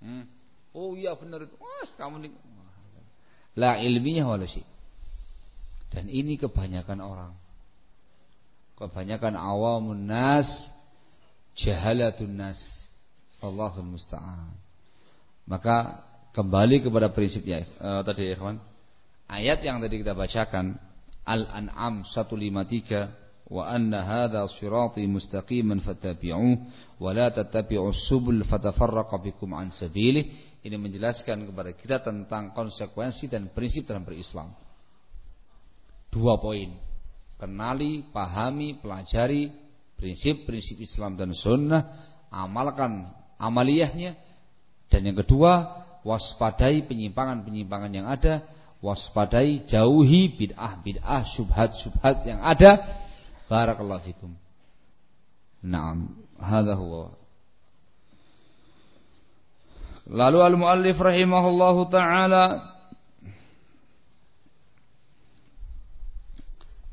Hmm. Oh iya benar itu. Wah, kamu. La ilmiah wala Dan ini kebanyakan orang. Kebanyakan awamun nas jahalatun nas. Allahul musta'an. Maka kembali kepada prinsipnya uh, tadi ya kawan. Ayat yang tadi kita bacakan Al-An'am 153 hadha sirati mustaqiman fattabi'uh wa la tattabi'us subul fatafarraqa bikum an sabilih ini menjelaskan kepada kita tentang konsekuensi dan prinsip dalam berislam. Dua poin. Kenali, pahami, pelajari prinsip-prinsip Islam dan sunnah amalkan amaliyahnya. Dan yang kedua waspadai penyimpangan-penyimpangan yang ada waspadai jauhi bid'ah-bid'ah syubhat-syubhat yang ada Barakallahu fikum. Naam, hadha huwa. Lalu al-muallif rahimahullahu taala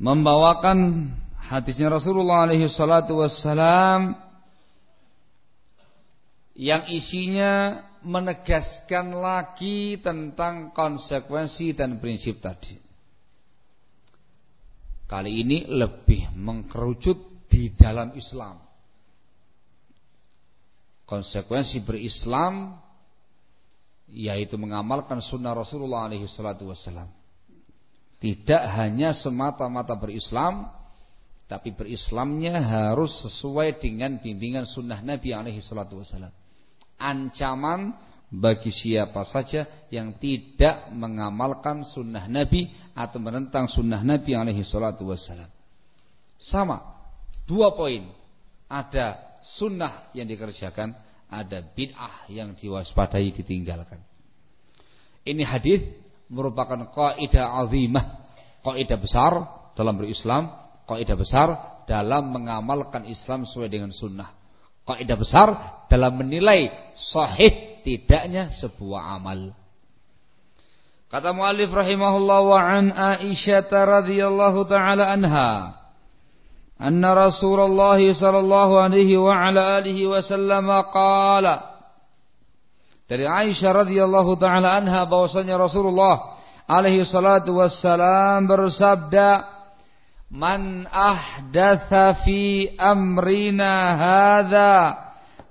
membawakan hadisnya Rasulullah alaihi salatu wassalam yang isinya menegaskan lagi tentang konsekuensi dan prinsip tadi. Kali ini lebih mengkerucut di dalam Islam. Konsekuensi berislam yaitu mengamalkan sunnah Rasulullah alaihi wassalam. Tidak hanya semata-mata berislam tapi berislamnya harus sesuai dengan bimbingan sunnah Nabi alaihi wassalam. Ancaman bagi siapa saja yang tidak mengamalkan sunnah Nabi atau menentang sunnah Nabi alaihi salatu wassalam. Sama, dua poin. Ada sunnah yang dikerjakan, ada bid'ah yang diwaspadai ditinggalkan. Ini hadis merupakan kaidah azimah, kaidah besar dalam berislam, kaidah besar dalam mengamalkan Islam sesuai dengan sunnah. Kaidah besar dalam menilai sahih tidaknya sebuah amal. Kata muallif rahimahullah wa an Aisyah radhiyallahu taala anha anna Rasulullah sallallahu alaihi wa ala alihi wasallam qala dari Aisyah radhiyallahu taala anha bahwasanya Rasulullah alaihi salatu wassalam bersabda Man ahdatha fi amrina hadza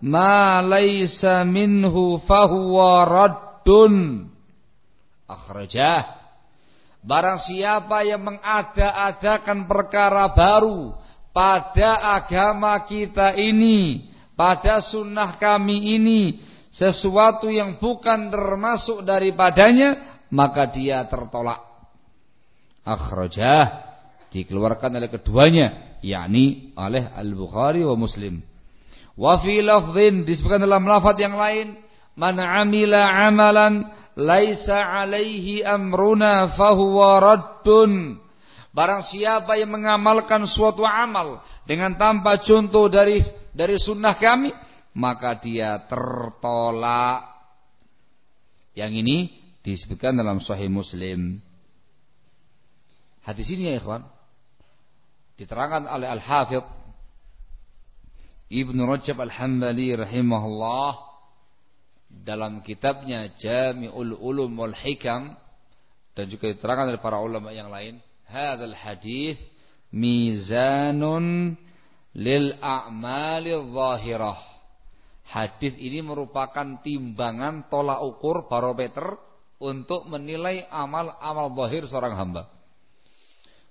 ma laisa minhu fahuwa raddun. Akhrajah. Barang siapa yang mengada-adakan perkara baru pada agama kita ini pada sunnah kami ini sesuatu yang bukan termasuk daripadanya maka dia tertolak. Akhrajah. Dikeluarkan oleh keduanya yakni oleh Al-Bukhari wa Muslim Wa fi disebutkan dalam lafaz yang lain, man amila amalan laisa alaihi amruna fahuwa raddun. Barang siapa yang mengamalkan suatu amal dengan tanpa contoh dari dari sunnah kami, maka dia tertolak. Yang ini disebutkan dalam Sahih Muslim. Hadis ini ya ikhwan diterangkan oleh Al-Hafidh Ibnu Rajab Al-Hambali rahimahullah dalam kitabnya Jami'ul Ulum wal Hikam dan juga diterangkan oleh para ulama yang lain, hadzal hadis mizanun lil a'malil zahirah. Hadis ini merupakan timbangan tolak ukur barometer untuk menilai amal-amal zahir seorang hamba.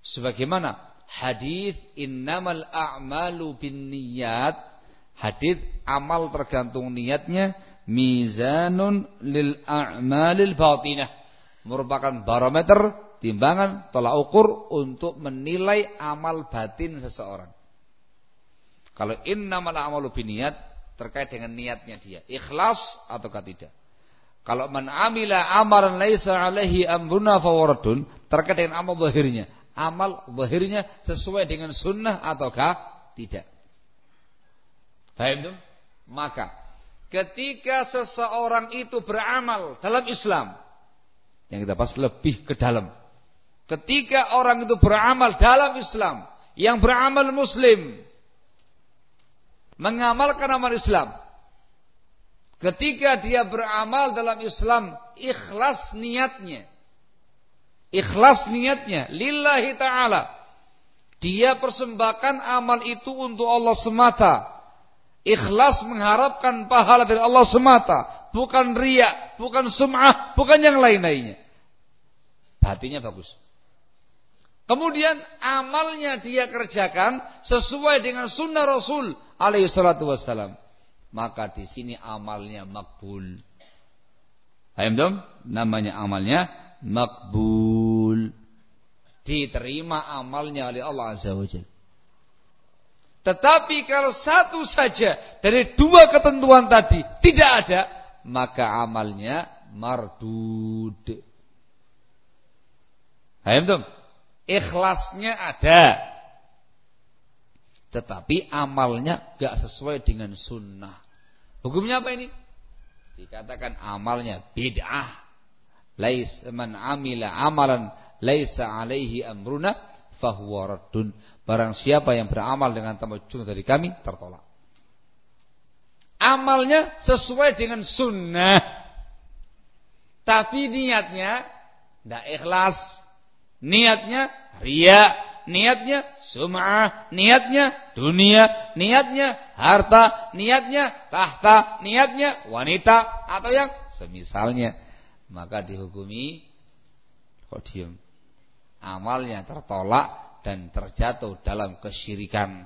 Sebagaimana hadis innamal a'malu binniyat Hadis amal tergantung niatnya mizanun lil a'malil batinah merupakan barometer timbangan tolak ukur untuk menilai amal batin seseorang. Kalau innamal a'malu biniat terkait dengan niatnya dia, ikhlas ataukah tidak. Kalau man amila amalan laisa alaihi amruna fawaradun terkait dengan amal zahirnya, amal zahirnya sesuai dengan sunnah ataukah tidak. Paham Maka ketika seseorang itu beramal dalam Islam yang kita bahas lebih ke dalam. Ketika orang itu beramal dalam Islam yang beramal muslim mengamalkan amal Islam. Ketika dia beramal dalam Islam, ikhlas niatnya. Ikhlas niatnya lillahi taala. Dia persembahkan amal itu untuk Allah semata. Ikhlas mengharapkan pahala dari Allah semata, bukan riak, bukan sum'ah, bukan yang lain-lainnya. Hatinya bagus. Kemudian amalnya dia kerjakan sesuai dengan sunnah Rasul alaihi salatu wassalam. Maka di sini amalnya makbul. Paham dong? Namanya amalnya makbul. Diterima amalnya oleh Allah Azza wa Jalla. Tetapi kalau satu saja dari dua ketentuan tadi tidak ada, maka amalnya mardud. Paham dong? Ikhlasnya ada. Tetapi amalnya gak sesuai dengan sunnah. Hukumnya apa ini? Dikatakan amalnya bid'ah. Lais man amila amalan laisa alaihi amruna fahuwa. Barang siapa yang beramal dengan juntuh dari kami tertolak. Amalnya sesuai dengan sunnah. Tapi niatnya tidak ikhlas. Niatnya ria, niatnya sum'ah, niatnya dunia, niatnya harta, niatnya tahta, niatnya wanita atau yang semisalnya. Maka dihukumi kok diem. Amalnya tertolak dan terjatuh dalam kesyirikan.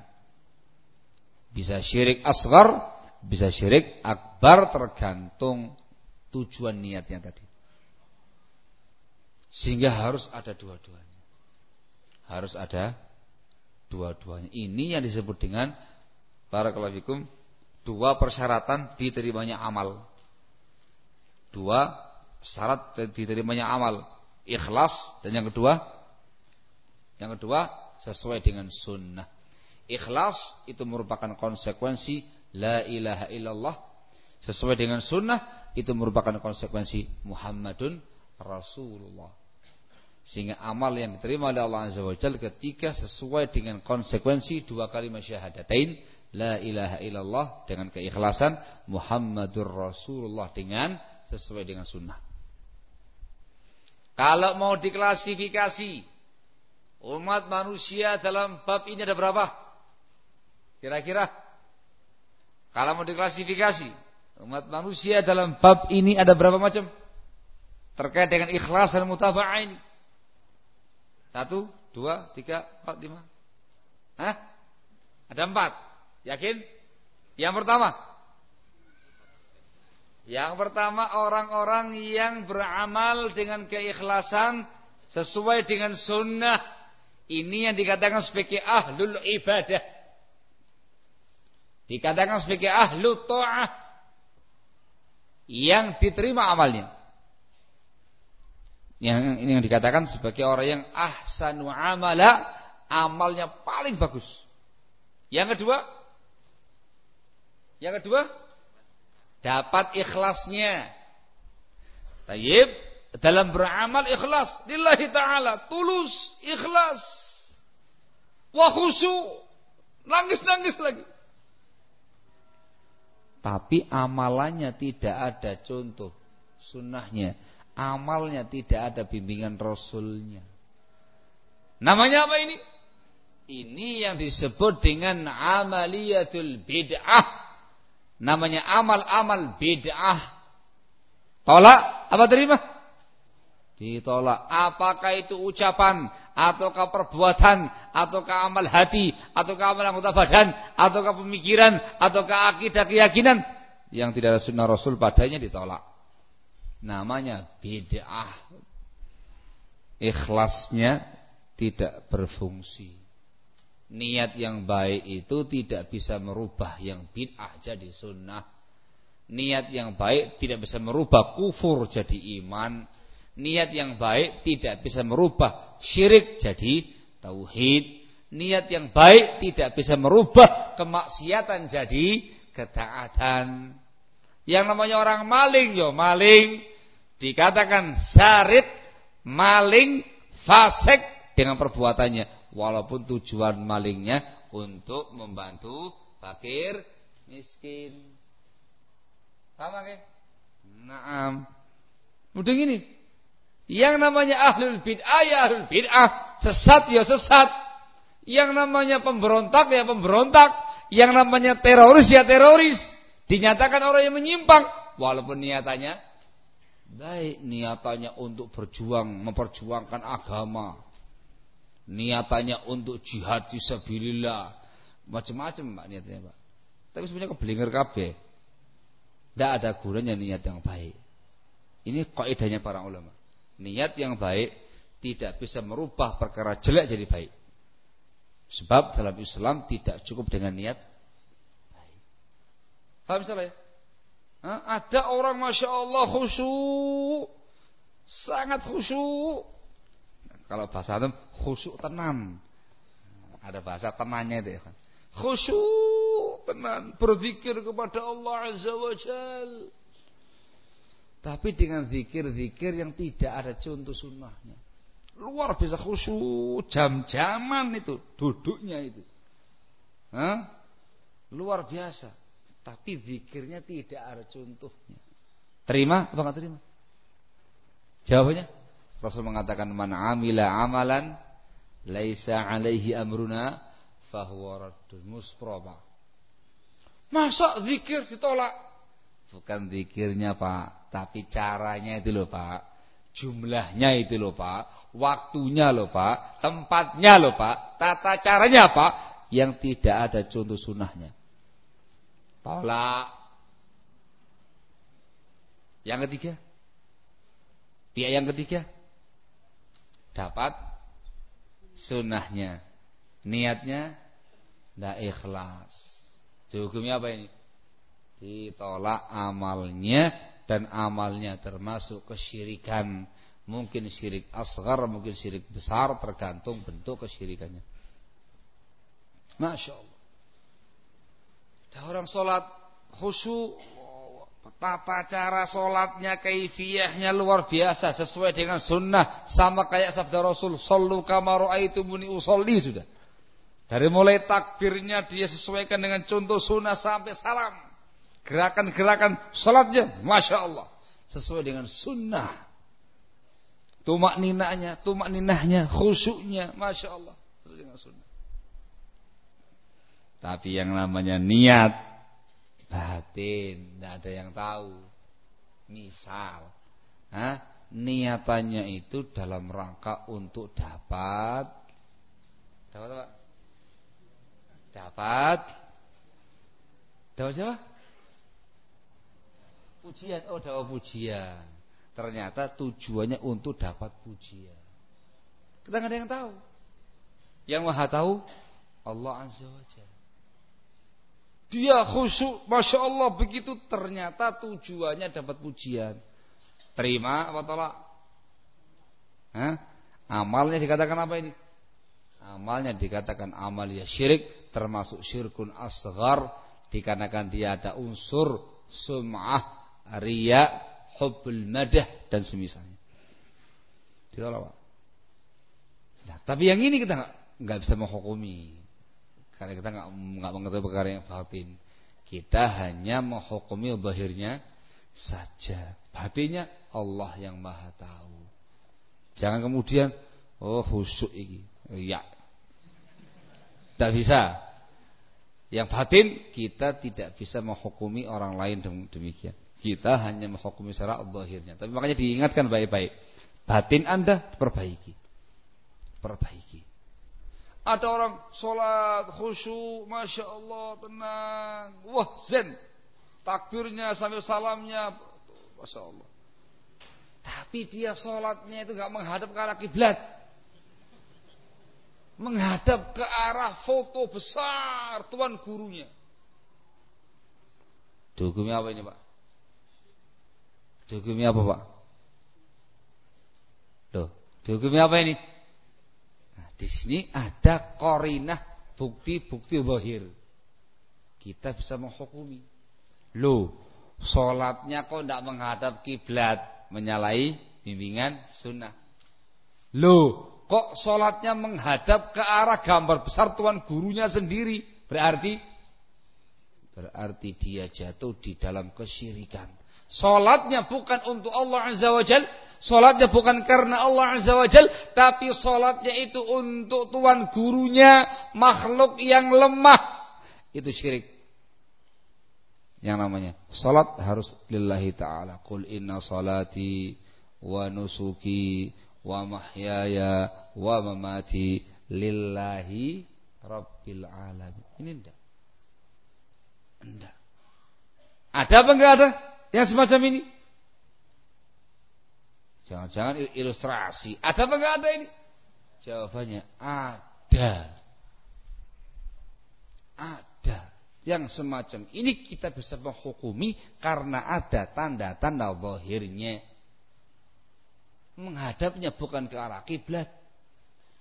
Bisa syirik asgar, bisa syirik akbar tergantung tujuan niatnya tadi. Sehingga harus ada dua-duanya. Harus ada dua-duanya. Ini yang disebut dengan para kalafikum dua persyaratan diterimanya amal. Dua syarat diterimanya amal. Ikhlas dan yang kedua yang kedua sesuai dengan sunnah. Ikhlas itu merupakan konsekuensi la ilaha illallah. Sesuai dengan sunnah itu merupakan konsekuensi Muhammadun Rasulullah. Sehingga amal yang diterima oleh Allah Azza wa Jalla ketika sesuai dengan konsekuensi dua kalimat syahadatain la ilaha illallah dengan keikhlasan Muhammadur Rasulullah dengan sesuai dengan sunnah. Kalau mau diklasifikasi umat manusia dalam bab ini ada berapa? Kira-kira kalau mau diklasifikasi umat manusia dalam bab ini ada berapa macam? Terkait dengan ikhlas dan mutaba'ah ini. Satu, dua, tiga, empat, lima. Hah? Ada empat. Yakin? Yang pertama. Yang pertama orang-orang yang beramal dengan keikhlasan sesuai dengan sunnah. Ini yang dikatakan sebagai ahlul ibadah. Dikatakan sebagai ahlu ta'ah. Yang diterima amalnya yang ini yang dikatakan sebagai orang yang ahsanu amala amalnya paling bagus. Yang kedua yang kedua dapat ikhlasnya. Tayyib dalam beramal ikhlas lillahi taala, tulus, ikhlas. Wa khusu, nangis-nangis lagi. Tapi amalannya tidak ada contoh sunnahnya amalnya tidak ada bimbingan Rasulnya. Namanya apa ini? Ini yang disebut dengan amaliyatul bid'ah. Namanya amal-amal bid'ah. Tolak apa terima? Ditolak. Apakah itu ucapan ataukah perbuatan ataukah amal hati ataukah amal anggota badan ataukah pemikiran ataukah akidah keyakinan yang tidak ada sunnah Rasul padanya ditolak namanya bid'ah. Ikhlasnya tidak berfungsi. Niat yang baik itu tidak bisa merubah yang bid'ah jadi sunnah. Niat yang baik tidak bisa merubah kufur jadi iman. Niat yang baik tidak bisa merubah syirik jadi tauhid. Niat yang baik tidak bisa merubah kemaksiatan jadi ketaatan. Yang namanya orang maling yo maling, dikatakan syarit maling fasik dengan perbuatannya walaupun tujuan malingnya untuk membantu fakir miskin. Paham ke? Naam. Udah gini. Yang namanya ahlul bid'ah ya ahlul bid'ah, sesat ya sesat. Yang namanya pemberontak ya pemberontak, yang namanya teroris ya teroris. Dinyatakan orang yang menyimpang walaupun niatannya baik, niatannya untuk berjuang, memperjuangkan agama. Niatannya untuk jihad fisabilillah. Macam-macam Pak niatnya, Pak. Tapi sebenarnya keblinger kabeh. Tidak ada gunanya niat yang baik. Ini kaidahnya para ulama. Niat yang baik tidak bisa merubah perkara jelek jadi baik. Sebab dalam Islam tidak cukup dengan niat baik. Paham salah ya? Ada orang masya Allah khusyuk, sangat khusyuk. Kalau bahasa Arab khusyuk tenang. Ada bahasa tenangnya itu ya. Khusyuk tenan berzikir kepada Allah Azza wa Jalla tapi dengan zikir-zikir yang tidak ada contoh sunnahnya. Luar biasa khusyuk, jam-jaman itu, duduknya itu. Hah? Luar biasa. Tapi zikirnya tidak ada contohnya. Terima apa enggak terima? Jawabannya Rasul mengatakan man amila amalan laisa alaihi amruna fahuwa raddun musproba. Masa zikir ditolak? Bukan zikirnya, Pak tapi caranya itu loh Pak. Jumlahnya itu loh Pak. Waktunya loh Pak. Tempatnya loh Pak. Tata caranya Pak. Yang tidak ada contoh sunnahnya. Tolak. Yang ketiga. Pihak yang ketiga. Dapat sunnahnya. Niatnya tidak ikhlas. Hukumnya apa ini? Ditolak amalnya dan amalnya termasuk kesyirikan. Mungkin syirik asgar mungkin syirik besar tergantung bentuk kesyirikannya. Masya Allah. Ada orang sholat khusyuk tata cara sholatnya kaifiyahnya luar biasa sesuai dengan sunnah sama kayak sabda Rasul sallu kama muni usolli sudah. Dari mulai takbirnya dia sesuaikan dengan contoh sunnah sampai salam Gerakan-gerakan salatnya Masya Allah. Sesuai dengan sunnah. Tumak ninahnya Tumak ninahnya Khusyuknya Masya Allah. Sesuai dengan sunnah. Tapi yang namanya niat Batin Tidak ada yang tahu. Misal ha? Niatannya itu dalam rangka Untuk dapat. Dapat apa? Dapat. Dapat siapa? Pujian, oh dakwah pujian. Ternyata tujuannya untuk dapat pujian. Kita nggak ada yang tahu. Yang maha tahu Allah Azza wa Jalla. Dia khusyuk, masya Allah begitu ternyata tujuannya dapat pujian. Terima apa tolak? Hah? Amalnya dikatakan apa ini? Amalnya dikatakan amal ya syirik termasuk syirkun asgar dikarenakan dia ada unsur sum'ah riya, hubbul madah dan semisalnya. Ditolak, Pak. Nah, tapi yang ini kita nggak bisa menghukumi karena kita nggak nggak mengetahui perkara yang batin. Kita hanya menghukumi bahirnya saja. Batinnya Allah yang Maha tahu. Jangan kemudian oh khusyuk ini. Ya. Tidak bisa. Yang batin kita tidak bisa menghukumi orang lain demikian. Kita hanya menghukumi secara zahirnya. Tapi makanya diingatkan baik-baik. Batin Anda perbaiki. Perbaiki. Ada orang sholat khusyuk, masya Allah tenang, wah zen, takbirnya sambil salamnya, masya Allah. Tapi dia sholatnya itu nggak menghadap ke arah kiblat, menghadap ke arah foto besar tuan gurunya. Hukumnya apa ini pak? Dihukumi apa Pak? Loh, dihukumi apa ini? Nah, di sini ada korinah bukti-bukti bahir. Kita bisa menghukumi. Loh, sholatnya kok tidak menghadap kiblat, menyalahi bimbingan sunnah. Loh, kok sholatnya menghadap ke arah gambar besar tuan gurunya sendiri? Berarti berarti dia jatuh di dalam kesyirikan. Salatnya bukan untuk Allah Azza wa Jal, salatnya bukan karena Allah Azza wa Jal, tapi salatnya itu untuk tuan gurunya, makhluk yang lemah. Itu syirik. Yang namanya salat harus lillahi taala. Qul inna salati wa nusuki wa mahyaya wa mamati lillahi rabbil alamin. Ini enggak. Enggak. Ada apa enggak ada yang semacam ini? Jangan-jangan ilustrasi. Ada apa enggak ada ini? Jawabannya ada. Ada. Yang semacam ini kita bisa menghukumi karena ada tanda-tanda zahirnya. Menghadapnya bukan ke arah kiblat.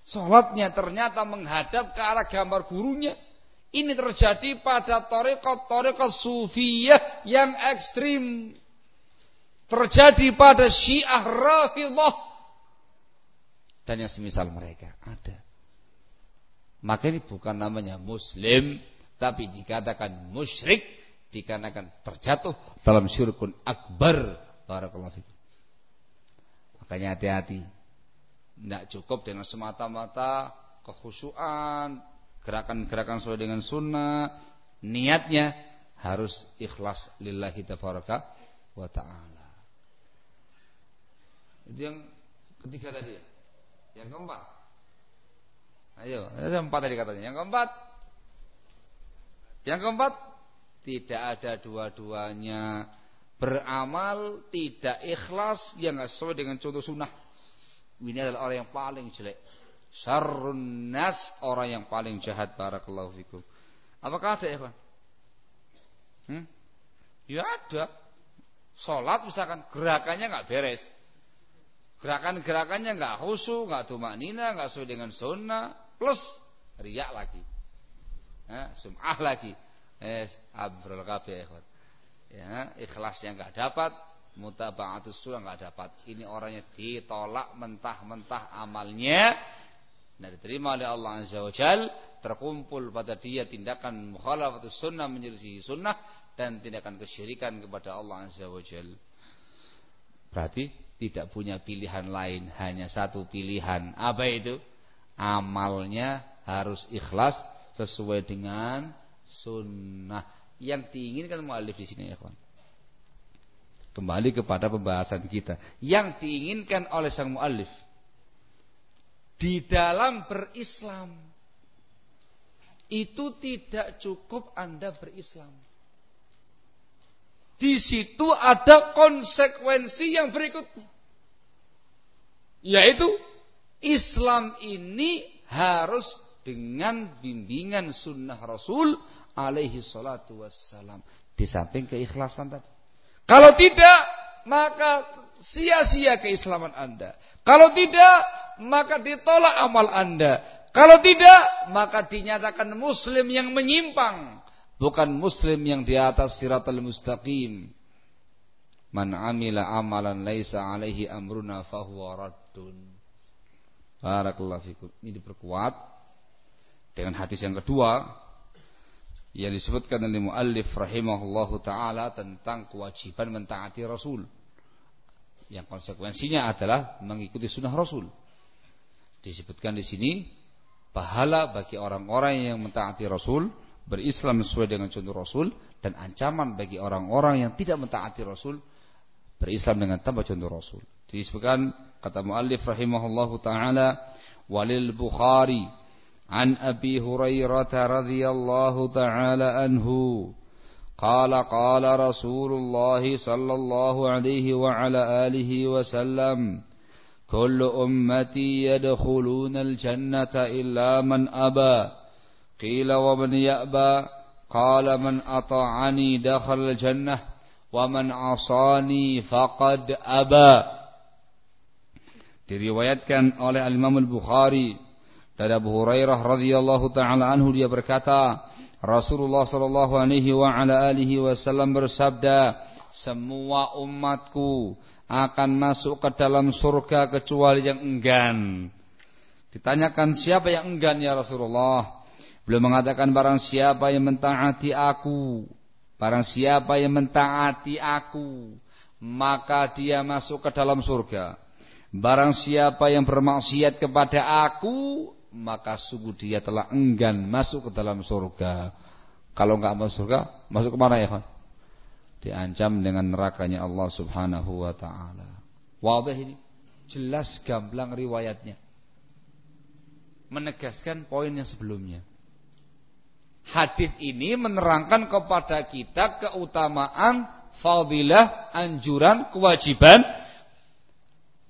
Sholatnya ternyata menghadap ke arah gambar gurunya. Ini terjadi pada torekot-torekot sufiyah yang ekstrim. Terjadi pada syiah rafidah. Dan yang semisal mereka ada. Maka ini bukan namanya muslim. Tapi dikatakan musyrik. Dikarenakan terjatuh dalam syirkun akbar. Makanya hati-hati. Tidak cukup dengan semata-mata kekhusyuan, gerakan-gerakan sesuai dengan sunnah, niatnya harus ikhlas lillahi tabaraka wa ta'ala. Itu yang ketiga tadi ya. Yang keempat. Ayo, ada empat tadi katanya. Yang keempat. Yang keempat, tidak ada dua-duanya beramal tidak ikhlas yang sesuai dengan contoh sunnah. Ini adalah orang yang paling jelek. Syarrun nas orang yang paling jahat barakallahu fikum. Apakah ada ya, Pak? Hmm? Ya ada. Salat misalkan gerakannya nggak beres. Gerakan-gerakannya nggak khusyuk, nggak tumak nina, nggak sesuai dengan sunnah, plus riak lagi. Ya, sum'ah lagi. Eh, abrol kabeh ya, ikhlasnya nggak dapat, mutaba'atus sunnah nggak dapat. Ini orangnya ditolak mentah-mentah amalnya Nah diterima oleh Allah Azza wa Jal terkumpul pada dia tindakan mukhalafatus sunnah menyelisih sunnah dan tindakan kesyirikan kepada Allah Azza wa Jal. Berarti tidak punya pilihan lain, hanya satu pilihan. Apa itu? Amalnya harus ikhlas sesuai dengan sunnah yang diinginkan mualif di sini ya kawan. Kembali kepada pembahasan kita. Yang diinginkan oleh sang muallif di dalam berislam itu tidak cukup Anda berislam. Di situ ada konsekuensi yang berikutnya. Yaitu Islam ini harus dengan bimbingan sunnah Rasul alaihi salatu wassalam. Di samping keikhlasan tadi. Kalau tidak, maka sia-sia keislaman Anda. Kalau tidak, maka ditolak amal Anda. Kalau tidak, maka dinyatakan muslim yang menyimpang, bukan muslim yang di atas siratal mustaqim. Man amila amalan laisa alaihi amruna fahuwa raddun. Barakallahu fikum. Ini diperkuat dengan hadis yang kedua yang disebutkan oleh muallif rahimahullahu taala tentang kewajiban mentaati Rasul. Yang konsekuensinya adalah mengikuti sunnah Rasul. Disebutkan di sini pahala bagi orang-orang yang mentaati Rasul, berislam sesuai dengan contoh Rasul dan ancaman bagi orang-orang yang tidak mentaati Rasul, berislam dengan tanpa contoh Rasul. Disebutkan kata muallif rahimahullahu taala walil Bukhari an Abi Hurairah radhiyallahu taala anhu قال قال رسول الله صلى الله عليه وعلى آله وسلم كل أمتي يدخلون الجنة إلا من أبى. قيل ومن يأبى؟ قال من أطاعني دخل الجنة ومن عصاني فقد أبى. Diriwayatkan oleh Imam Al-Bukhari dari Abu Hurairah radhiyallahu taala anhu dia berkata Rasulullah sallallahu alaihi wa ala alihi wasallam bersabda semua umatku akan masuk ke dalam surga kecuali yang enggan. Ditanyakan siapa yang enggan ya Rasulullah? Belum mengatakan barang siapa yang mentaati aku Barang siapa yang mentaati aku, maka dia masuk ke dalam surga. Barang siapa yang bermaksiat kepada aku, maka sungguh dia telah enggan masuk ke dalam surga. Kalau enggak masuk surga, masuk ke mana ya, kawan? Diancam dengan nerakanya Allah Subhanahu wa taala. Wadih ini. Jelas gamblang riwayatnya. Menegaskan poin yang sebelumnya. Hadis ini menerangkan kepada kita keutamaan, fadilah, anjuran, kewajiban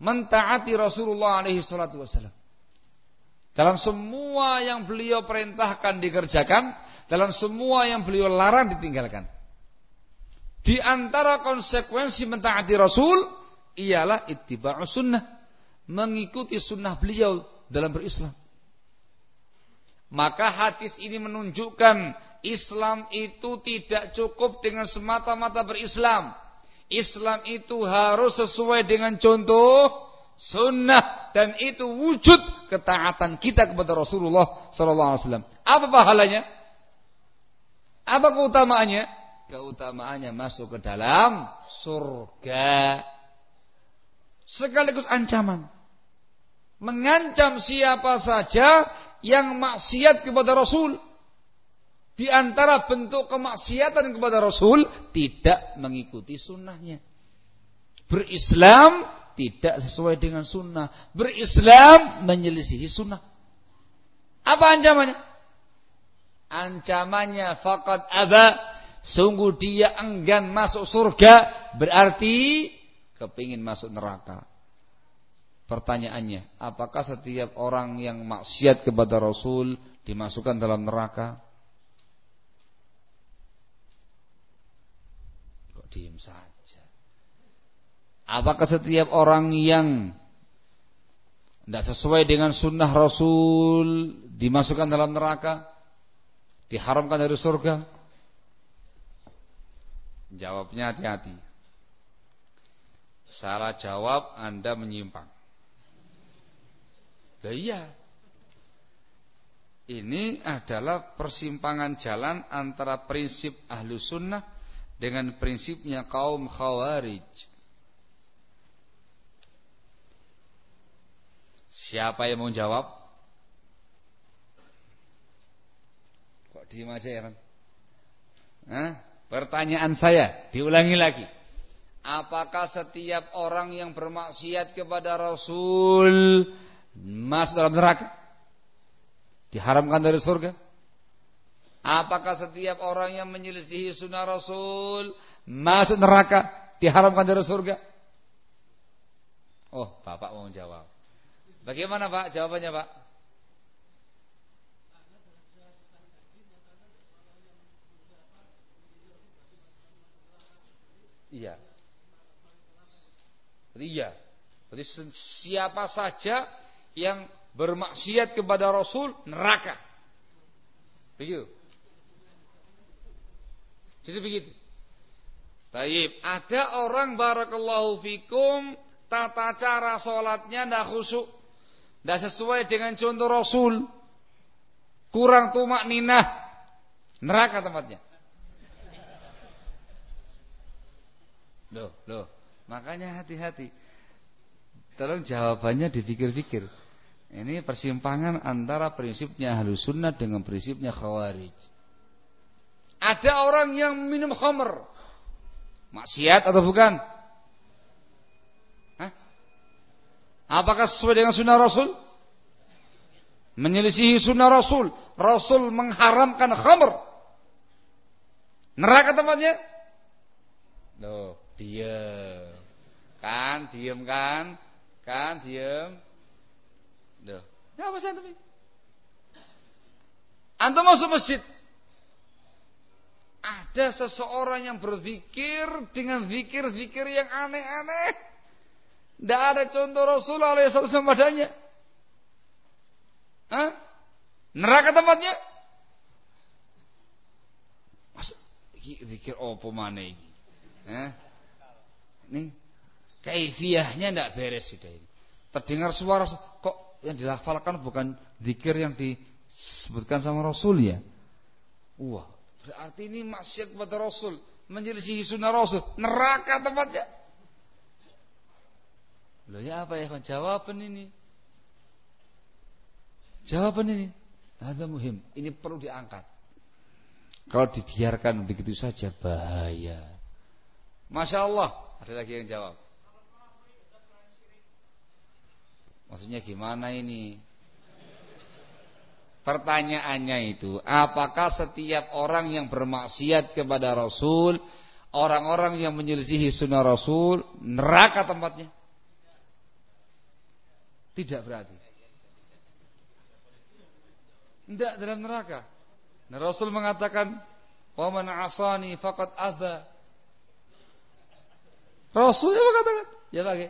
mentaati Rasulullah alaihi salatu wasallam. Dalam semua yang beliau perintahkan dikerjakan, dalam semua yang beliau larang ditinggalkan. Di antara konsekuensi mentaati Rasul ialah ittiba'us sunnah, mengikuti sunnah beliau dalam berislam. Maka hadis ini menunjukkan Islam itu tidak cukup dengan semata-mata berislam. Islam itu harus sesuai dengan contoh sunnah dan itu wujud ketaatan kita kepada Rasulullah sallallahu alaihi wasallam. Apa pahalanya? Apa keutamaannya? Keutamaannya masuk ke dalam surga. Sekaligus ancaman. Mengancam siapa saja yang maksiat kepada Rasul. Di antara bentuk kemaksiatan kepada Rasul tidak mengikuti sunnahnya. Berislam tidak sesuai dengan sunnah. Berislam menyelisihi sunnah. Apa ancamannya? Ancamannya fakat aba. Sungguh dia enggan masuk surga. Berarti kepingin masuk neraka. Pertanyaannya, apakah setiap orang yang maksiat kepada Rasul dimasukkan dalam neraka? Kok diem saja? Apakah setiap orang yang tidak sesuai dengan sunnah Rasul dimasukkan dalam neraka? Diharamkan dari surga? Jawabnya hati-hati. Salah jawab Anda menyimpang. Lah iya. Ini adalah persimpangan jalan antara prinsip ahlu sunnah dengan prinsipnya kaum khawarij. Siapa yang mau jawab? Kok diem aja ya kan? Hah? Pertanyaan saya diulangi lagi. Apakah setiap orang yang bermaksiat kepada Rasul masuk dalam neraka diharamkan dari surga apakah setiap orang yang menyelisihi sunnah rasul masuk neraka diharamkan dari surga oh bapak mau jawab bagaimana pak jawabannya pak Iya. Iya. Berarti siapa saja yang bermaksiat kepada Rasul neraka. Begitu. Jadi begitu. Baik, ada orang barakallahu fikum tata cara sholatnya tidak khusyuk, tidak sesuai dengan contoh Rasul, kurang tumak ninah, neraka tempatnya. Loh, loh, makanya hati-hati. Tolong jawabannya dipikir-pikir. Ini persimpangan antara prinsipnya halus sunnah dengan prinsipnya khawarij. Ada orang yang minum khamr. Maksiat atau bukan? Apakah sesuai dengan sunnah Rasul? Menyelisihi sunnah Rasul. Rasul mengharamkan khamr. Neraka tempatnya? Loh, diam. Kan, diam kan? Kan, diam. Duh. Ya apa sih antum Antum masuk masjid. Ada seseorang yang berzikir dengan zikir-zikir yang aneh-aneh. Tidak ada contoh Rasulullah SAW padanya. Hah? Neraka tempatnya? Masuk zikir apa mana ini? Hah? Ini kaifiahnya tidak beres sudah ini. Terdengar suara kok yang dilafalkan bukan zikir yang disebutkan sama Rasul ya. Wah, Berarti ini maksiat kepada Rasul, menyelisih sunnah Rasul, neraka tempatnya. Loh ya apa ya kan jawaban ini? Jawaban ini ada muhim. Ini perlu diangkat. Kalau dibiarkan begitu saja bahaya. Masya Allah. Ada lagi yang jawab. Maksudnya gimana ini? Pertanyaannya itu, apakah setiap orang yang bermaksiat kepada Rasul, orang-orang yang menyelisihi sunnah Rasul, neraka tempatnya? Tidak berarti. Tidak dalam neraka. Nah, Rasul mengatakan, "Wa man 'asani faqad aba." Rasulnya mengatakan, ya bagi.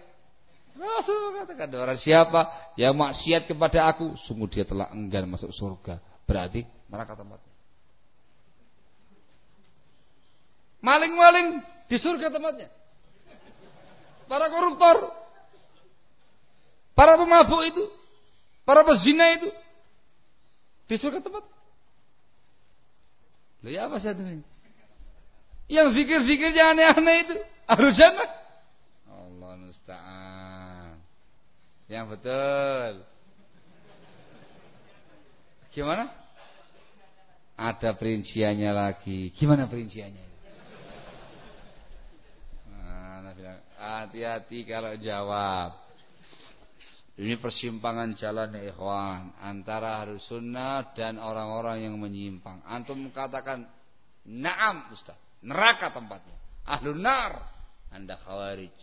Rasul mengatakan, orang siapa yang maksiat kepada aku, sungguh dia telah enggan masuk surga. Berarti neraka tempatnya. Maling-maling di surga tempatnya. Para koruptor, para pemabuk itu, para pezina itu, di surga tempat. Loh ya apa sih ini? Yang zikir-zikirnya aneh-aneh itu. Ahlu jannah. Allah musta'an. Yang betul. Gimana? Ada perinciannya lagi. Gimana perinciannya? Nah, hati-hati kalau jawab. Ini persimpangan jalan ya ikhwan antara harus sunnah dan orang-orang yang menyimpang. Antum katakan naam Ustaz, neraka tempatnya. Ahlun nar, Anda khawarij.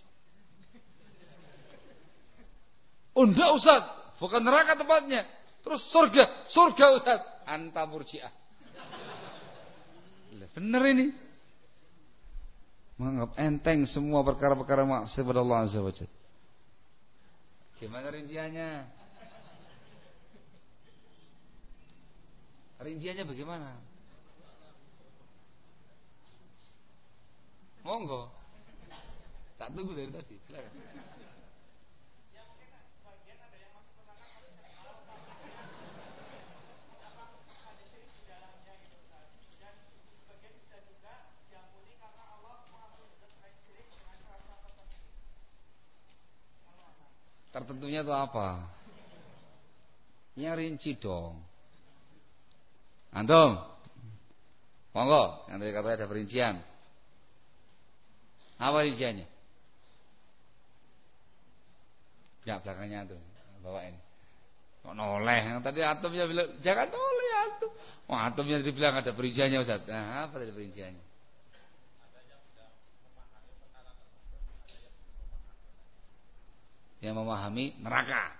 Oh enggak Ustaz, bukan neraka tempatnya. Terus surga, surga Ustaz. Anta murjiah. Benar ini. Menganggap enteng semua perkara-perkara maksiat kepada Allah Azza wa Jalla. Gimana rinciannya? Rinciannya bagaimana? Monggo. Tak tunggu dari tadi, silakan. Tertentunya itu apa? Yang rinci dong. Antum, monggo, yang tadi katanya ada perincian. Apa rinciannya? Ya belakangnya tuh, bawa ini. Kok noleh? Yang tadi atomnya bilang jangan noleh atom. Wah atomnya dibilang ada perinciannya Ustaz. Nah, apa tadi perinciannya? Yang memahami neraka.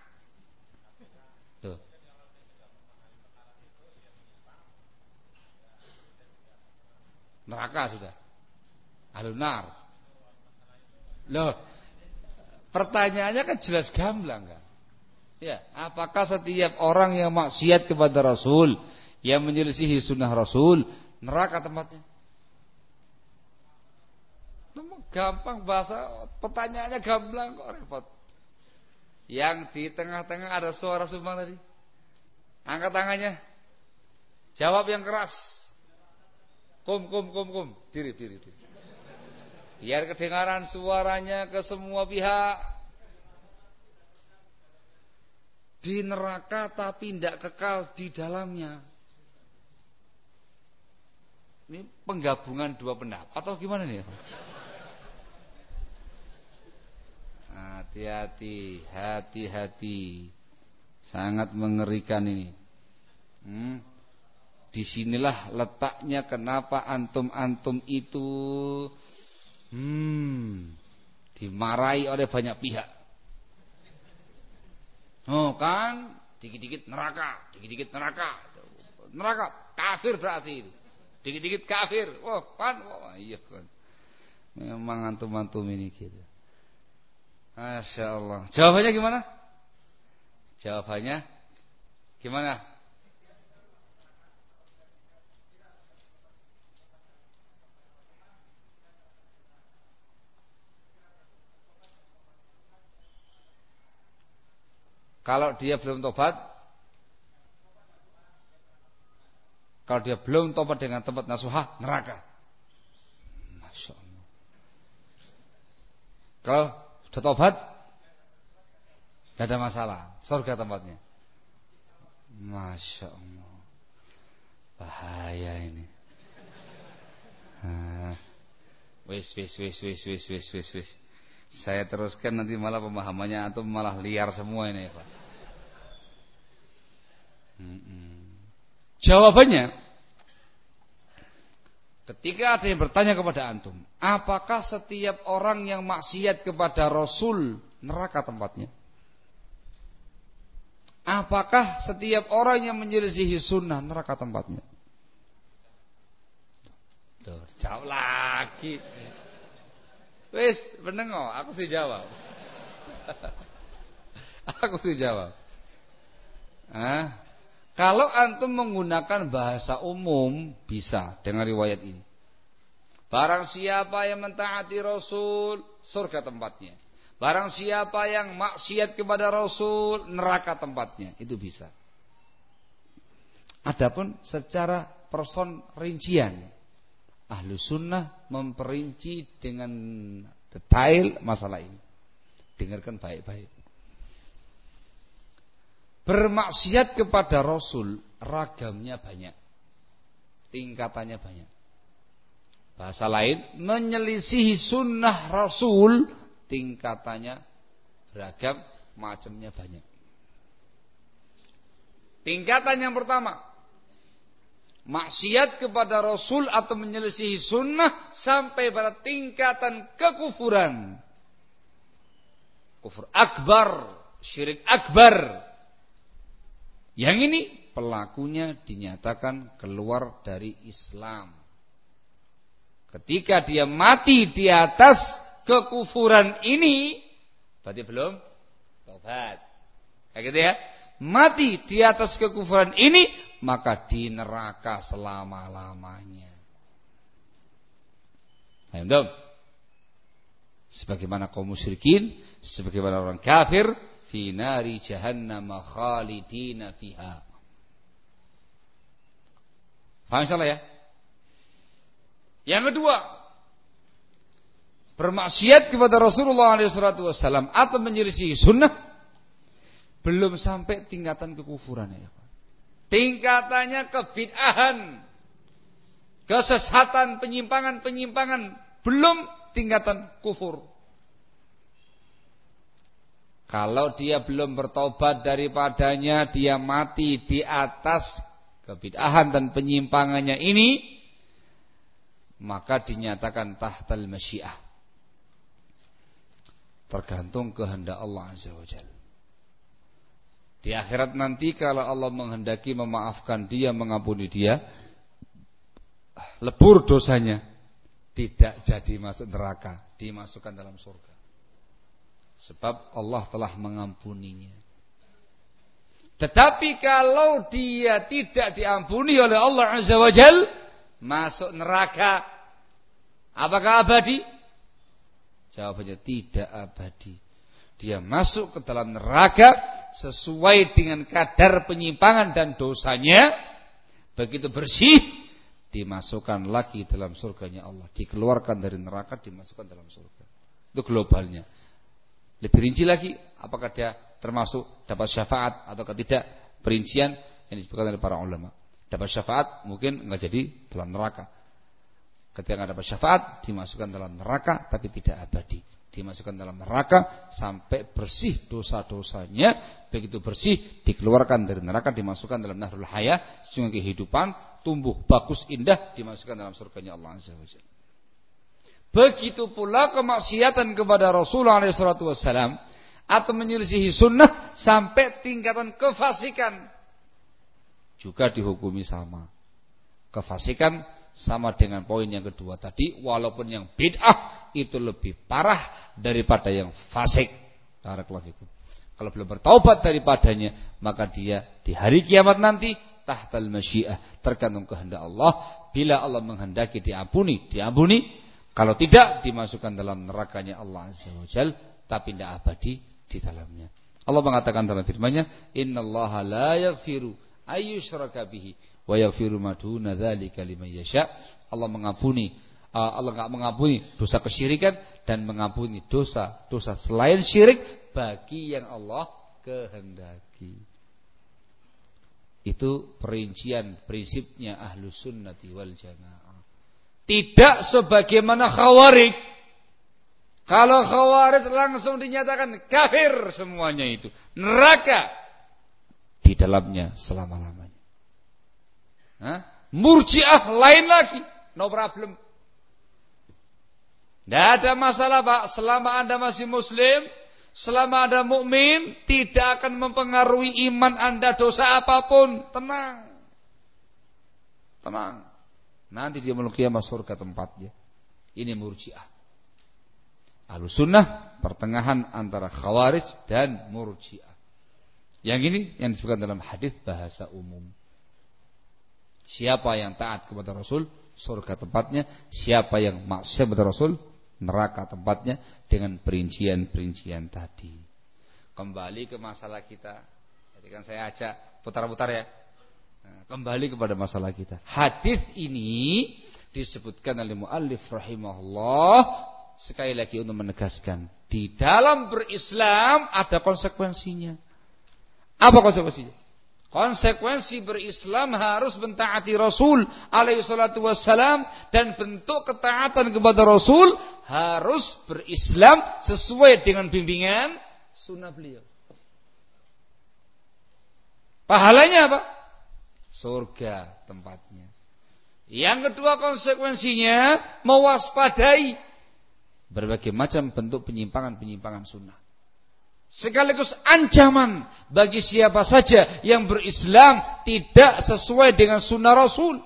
Tuh. Neraka sudah. Alunar. Loh. Pertanyaannya kan jelas gamblang kan. Ya, apakah setiap orang yang maksiat kepada Rasul, yang menyelisihi sunnah Rasul, neraka tempatnya? Gampang bahasa pertanyaannya gamblang kok repot. Yang di tengah-tengah ada suara sumbang tadi. Angkat tangannya. Jawab yang keras. Kum kum kum kum. Diri diri diri. Biar kedengaran suaranya ke semua pihak. Di neraka tapi tidak kekal di dalamnya. Ini penggabungan dua pendapat atau gimana nih? Hati-hati, hati-hati. Sangat mengerikan ini. Hmm. Di sinilah letaknya kenapa antum-antum itu hmm, dimarahi oleh banyak pihak. Oh kan, dikit-dikit neraka, dikit-dikit neraka, neraka kafir berarti dikit-dikit kafir. Oh kan, oh, iya kan. Memang antum-antum ini gitu. Masya Allah. Jawabannya gimana? Jawabannya gimana? Kalau dia belum tobat Kalau dia belum tobat dengan tempat nasuhah, neraka. Masya Allah. Kalau sudah tobat, tidak ada masalah. Surga tempatnya. Masya Allah. Bahaya ini. Wis, wis, wis, wis, wis, wis, wis, wis. Saya teruskan nanti malah pemahamannya atau malah liar semua ini, Pak. Jawabannya, ketika ada yang bertanya kepada antum, apakah setiap orang yang maksiat kepada Rasul neraka tempatnya? Apakah setiap orang yang menyelisihi sunnah neraka tempatnya? Tuh, jawab lagi. Wis, menengok, aku sih jawab. aku sih jawab. Ah, kalau antum menggunakan bahasa umum bisa dengan riwayat ini. Barang siapa yang mentaati Rasul, surga tempatnya. Barang siapa yang maksiat kepada Rasul, neraka tempatnya. Itu bisa. Adapun secara person rincian, ahlu sunnah memperinci dengan detail masalah ini. Dengarkan baik-baik. Bermaksiat kepada Rasul ragamnya banyak. Tingkatannya banyak. Bahasa lain, menyelisihi sunnah Rasul tingkatannya beragam, macamnya banyak. Tingkatan yang pertama, maksiat kepada Rasul atau menyelisihi sunnah sampai pada tingkatan kekufuran. Kufur akbar, syirik akbar. Yang ini pelakunya dinyatakan keluar dari Islam. Ketika dia mati di atas kekufuran ini, berarti belum tobat. Kayak gitu ya. Mati di atas kekufuran ini, maka di neraka selama-lamanya. Paham Sebagaimana kaum musyrikin, sebagaimana orang kafir, fi nari jahannam khalidina fiha. Paham salah ya? Yang kedua, bermaksiat kepada Rasulullah SAW atau menyelisih sunnah belum sampai tingkatan kekufuran ya. Tingkatannya kebid'ahan, kesesatan, penyimpangan-penyimpangan, belum tingkatan kufur. Kalau dia belum bertobat daripadanya, dia mati di atas kebid'ahan dan penyimpangannya ini, maka dinyatakan tahtal masyiah. Tergantung kehendak Allah Azza wa Jalla. Di akhirat nanti kalau Allah menghendaki memaafkan dia, mengampuni dia, lebur dosanya, tidak jadi masuk neraka, dimasukkan dalam surga. Sebab Allah telah mengampuninya. Tetapi kalau dia tidak diampuni oleh Allah Azza wa Jal, masuk neraka, apakah abadi? Jawabannya tidak abadi. Dia masuk ke dalam neraka sesuai dengan kadar penyimpangan dan dosanya begitu bersih dimasukkan lagi dalam surganya Allah dikeluarkan dari neraka dimasukkan dalam surga itu globalnya lebih rinci lagi apakah dia termasuk dapat syafaat atau tidak perincian yang disebutkan oleh para ulama. Dapat syafaat mungkin nggak jadi dalam neraka. Ketika nggak dapat syafaat dimasukkan dalam neraka tapi tidak abadi. Dimasukkan dalam neraka sampai bersih dosa-dosanya. Begitu bersih dikeluarkan dari neraka dimasukkan dalam nahrul haya sehingga kehidupan tumbuh bagus indah dimasukkan dalam surganya Allah Azza wa Begitu pula kemaksiatan kepada Rasulullah SAW atau menyelisihi sunnah sampai tingkatan kefasikan juga dihukumi sama. Kefasikan sama dengan poin yang kedua tadi walaupun yang bid'ah itu lebih parah daripada yang fasik. Kalau belum bertaubat daripadanya, maka dia di hari kiamat nanti tahtal masyiah, tergantung kehendak Allah. Bila Allah menghendaki diampuni, diampuni. Kalau tidak, dimasukkan dalam nerakanya Allah Azza wa Jal, tapi tidak abadi di dalamnya. Allah mengatakan dalam firman-Nya, "Innallaha la yaghfiru ayyushraka bihi wa yaghfiru ma duna dzalika liman yasha. Allah mengampuni uh, Allah enggak mengampuni dosa kesyirikan dan mengampuni dosa-dosa selain syirik bagi yang Allah kehendaki. Itu perincian prinsipnya ahlu sunnati wal jamaah. Tidak sebagaimana khawarij. Kalau khawarij langsung dinyatakan kafir semuanya itu. Neraka di dalamnya selama-lamanya. Murjiah lain lagi, no problem. Tidak ada masalah Pak, selama Anda masih muslim, selama Anda mukmin, tidak akan mempengaruhi iman Anda dosa apa pun. Tenang. Tenang. Nanti dia meluki surga tempatnya. Ini murjiah. Ahlu sunnah pertengahan antara khawarij dan murjiah. Yang ini yang disebutkan dalam hadis bahasa umum. Siapa yang taat kepada Rasul, surga tempatnya. Siapa yang maksiat kepada Rasul, neraka tempatnya dengan perincian-perincian tadi. Kembali ke masalah kita. Jadi kan saya ajak putar-putar ya. Nah, kembali kepada masalah kita. Hadis ini disebutkan oleh muallif rahimahullah sekali lagi untuk menegaskan di dalam berislam ada konsekuensinya. Apa konsekuensinya? Konsekuensi berislam harus mentaati Rasul alaihi salatu wassalam dan bentuk ketaatan kepada Rasul harus berislam sesuai dengan bimbingan sunnah beliau. Pahalanya apa? Surga tempatnya. Yang kedua konsekuensinya mewaspadai berbagai macam bentuk penyimpangan-penyimpangan sunnah sekaligus ancaman bagi siapa saja yang berislam tidak sesuai dengan sunnah Rasul.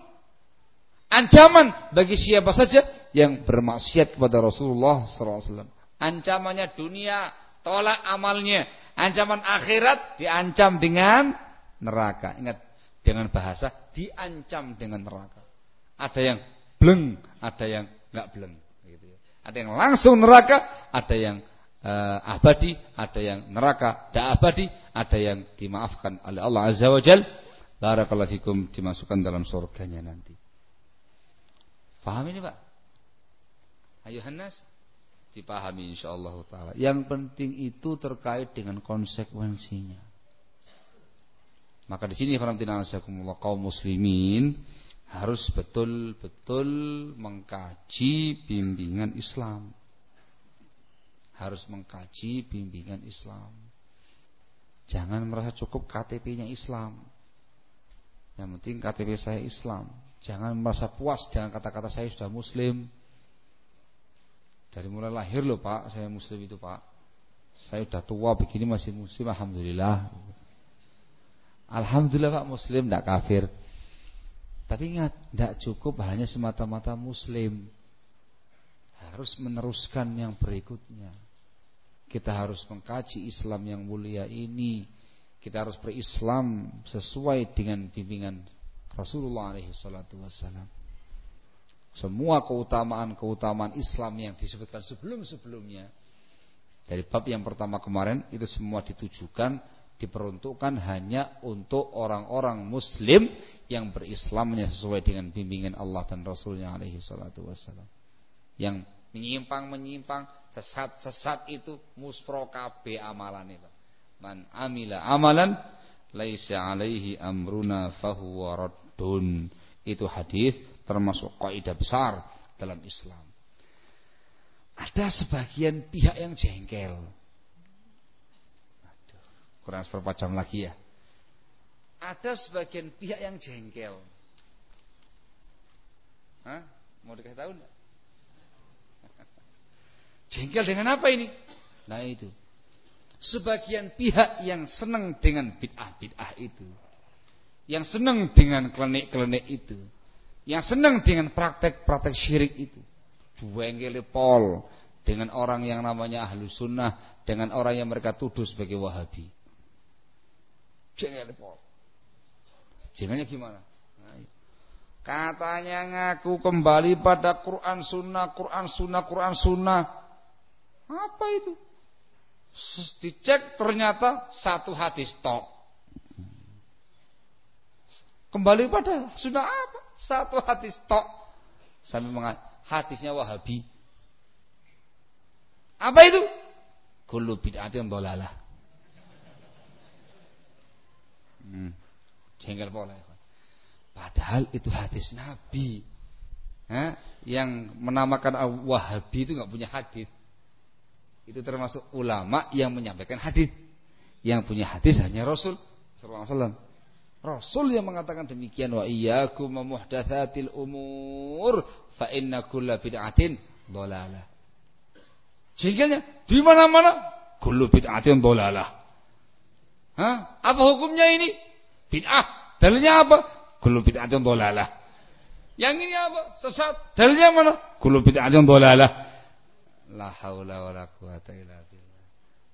Ancaman bagi siapa saja yang bermaksiat kepada Rasulullah SAW. Ancamannya dunia, tolak amalnya. Ancaman akhirat diancam dengan neraka. Ingat, dengan bahasa diancam dengan neraka. Ada yang bleng, ada yang nggak bleng. Gitu ya. Ada yang langsung neraka, ada yang uh, abadi, ada yang neraka tidak abadi, ada yang dimaafkan oleh Allah Azza wa Jal. Barakallahu fikum dimasukkan dalam surganya nanti. Paham ini Pak? Ayo Hanas dipahami insyaallah taala. Yang penting itu terkait dengan konsekuensinya. Maka di sini kaum muslimin harus betul-betul mengkaji bimbingan Islam harus mengkaji bimbingan Islam. Jangan merasa cukup KTP-nya Islam. Yang penting KTP saya Islam. Jangan merasa puas dengan kata-kata saya sudah muslim. Dari mulai lahir loh Pak, saya muslim itu Pak. Saya sudah tua begini masih muslim, alhamdulillah. Alhamdulillah Pak muslim, tidak kafir. Tapi ingat, tidak cukup hanya semata-mata muslim harus meneruskan yang berikutnya. Kita harus mengkaji Islam yang mulia ini. Kita harus berislam sesuai dengan bimbingan Rasulullah SAW. Semua keutamaan-keutamaan Islam yang disebutkan sebelum-sebelumnya dari bab yang pertama kemarin itu semua ditujukan diperuntukkan hanya untuk orang-orang muslim yang berislamnya sesuai dengan bimbingan Allah dan Rasulnya alaihi salatu wassalam. Yang menyimpang-menyimpang, sesat-sesat itu muspro KB amalan itu. Man amila amalan laisa alaihi amruna fahuwa raddun. Itu hadis termasuk kaidah besar dalam Islam. Ada sebagian pihak yang jengkel. Kurang seberapa jam lagi ya. Ada sebagian pihak yang jengkel. Hah? Mau dikasih tahu enggak? Jengkel dengan apa ini? Nah itu. Sebagian pihak yang senang dengan bid'ah-bid'ah itu. Yang senang dengan klenik-klenik itu. Yang senang dengan praktek-praktek syirik itu. Jengkel pol dengan orang yang namanya ahlu sunnah. Dengan orang yang mereka tuduh sebagai wahabi. Jengkel pol. Jengelnya gimana? Nah, Katanya ngaku kembali pada Quran Sunnah, Quran Sunnah, Quran Sunnah. Apa itu? Dicek ternyata satu hadis tok. Kembali pada sudah apa? Satu hadis tok. Sampai mengat hadisnya Wahabi. Apa itu? Kullu bid'atin dhalalah. Hmm. Jengkel pola. Padahal itu hadis Nabi. Hah? Yang menamakan Wahabi itu nggak punya hadis. Itu termasuk ulama yang menyampaikan hadis. Yang punya hadis hanya Rasul. Rasul yang mengatakan demikian wa iyyakum muhdatsatil umur fa inna kulla bid'atin dhalalah. Jengkelnya di mana-mana kullu bid'atin dhalalah. Hah? Apa hukumnya ini? Bid'ah. Dalilnya apa? Kullu bid'atin dhalalah. Yang ini apa? Sesat. Dalilnya mana? Kullu bid'atin dhalalah. La haula wala quwata illa billah.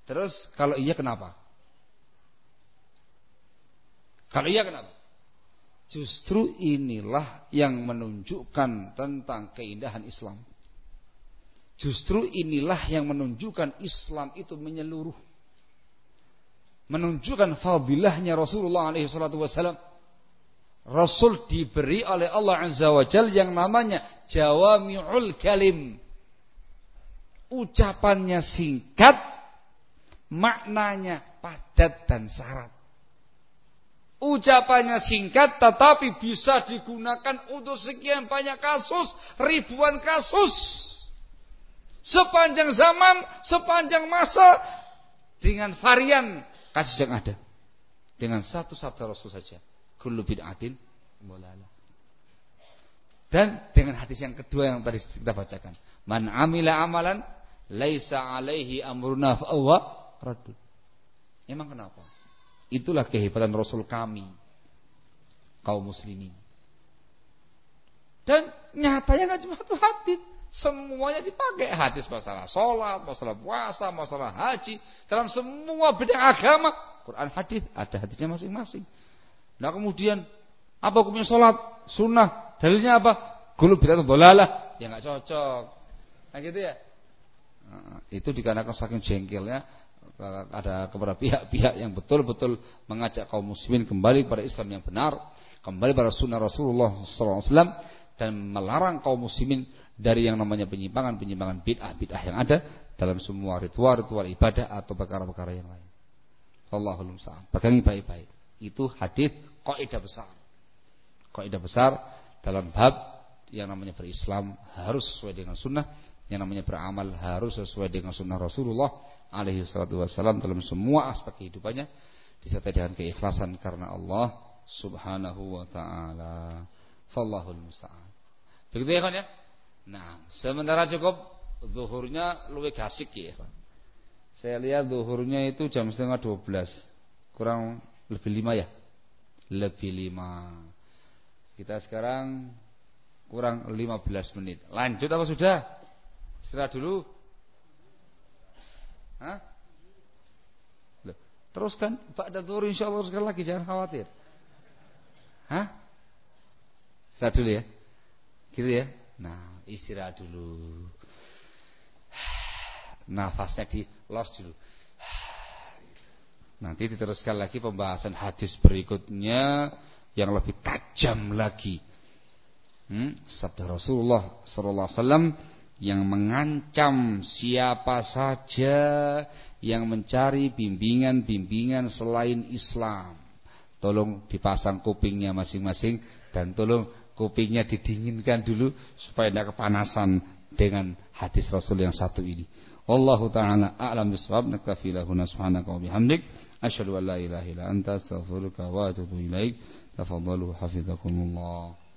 Terus kalau iya kenapa? Kalau iya kenapa? Justru inilah yang menunjukkan tentang keindahan Islam. Justru inilah yang menunjukkan Islam itu menyeluruh. Menunjukkan fadilahnya Rasulullah SAW. Rasul diberi oleh Allah Azza wa Jal yang namanya Jawami'ul Kalim. Ucapannya singkat, maknanya padat dan syarat. Ucapannya singkat tetapi bisa digunakan untuk sekian banyak kasus, ribuan kasus. Sepanjang zaman, sepanjang masa dengan varian kasus yang ada. Dengan satu sabda Rasul saja. Kullu bid'atin mulala. Dan dengan hadis yang kedua yang tadi kita bacakan. Man amila amalan laisa alaihi amruna fa radud. Emang kenapa? Itulah kehebatan Rasul kami kaum muslimin. Dan nyatanya nggak cuma satu hadis, semuanya dipakai hadis masalah sholat, masalah puasa, masalah haji, dalam semua bidang agama, Quran hadis ada hadisnya masing-masing. Nah kemudian apa hukumnya sholat sunnah? Dalilnya apa? Gulu bidat dolalah, ya nggak cocok. Nah gitu ya. Nah, itu dikarenakan saking jengkelnya ada kepada pihak-pihak yang betul-betul mengajak kaum muslimin kembali kepada Islam yang benar, kembali pada sunnah Rasulullah SAW dan melarang kaum muslimin dari yang namanya penyimpangan-penyimpangan bid'ah-bid'ah yang ada dalam semua ritual-ritual ibadah atau perkara-perkara yang lain. Allahul musta'an. Pegangi baik-baik. Itu hadis kaidah besar. Kaidah besar dalam bab yang namanya berislam harus sesuai dengan sunnah, yang namanya beramal harus sesuai dengan sunnah Rasulullah alaihi salatu wasallam dalam semua aspek kehidupannya disertai dengan keikhlasan karena Allah Subhanahu wa taala. Fallahul musta'an. Begitu ya kan ya? Nah, sementara cukup zuhurnya luwih gasik ya? Saya lihat zuhurnya itu jam setengah 12. Kurang lebih lima ya? Lebih lima. Kita sekarang kurang 15 menit. Lanjut apa sudah? Istirahat dulu. Hah? Teruskan Ba'da zuhur insyaallah teruskan lagi jangan khawatir. Hah? Istirahat dulu ya. Gitu ya. Nah, istirahat dulu. Nafasnya di los dulu. Nanti diteruskan lagi pembahasan hadis berikutnya yang lebih tajam lagi. Hmm? Sabda Rasulullah sallallahu alaihi wasallam yang mengancam siapa saja yang mencari bimbingan-bimbingan selain Islam. Tolong dipasang kupingnya masing-masing dan tolong kupingnya didinginkan dulu supaya tidak kepanasan dengan hadis Rasul yang satu ini. Wallahu taala a'lam bishawab naktafi lahu subhanaka wa bihamdik asyhadu an la ilaha illa anta astaghfiruka wa atubu ilaik. Tafadhalu hafizakumullah.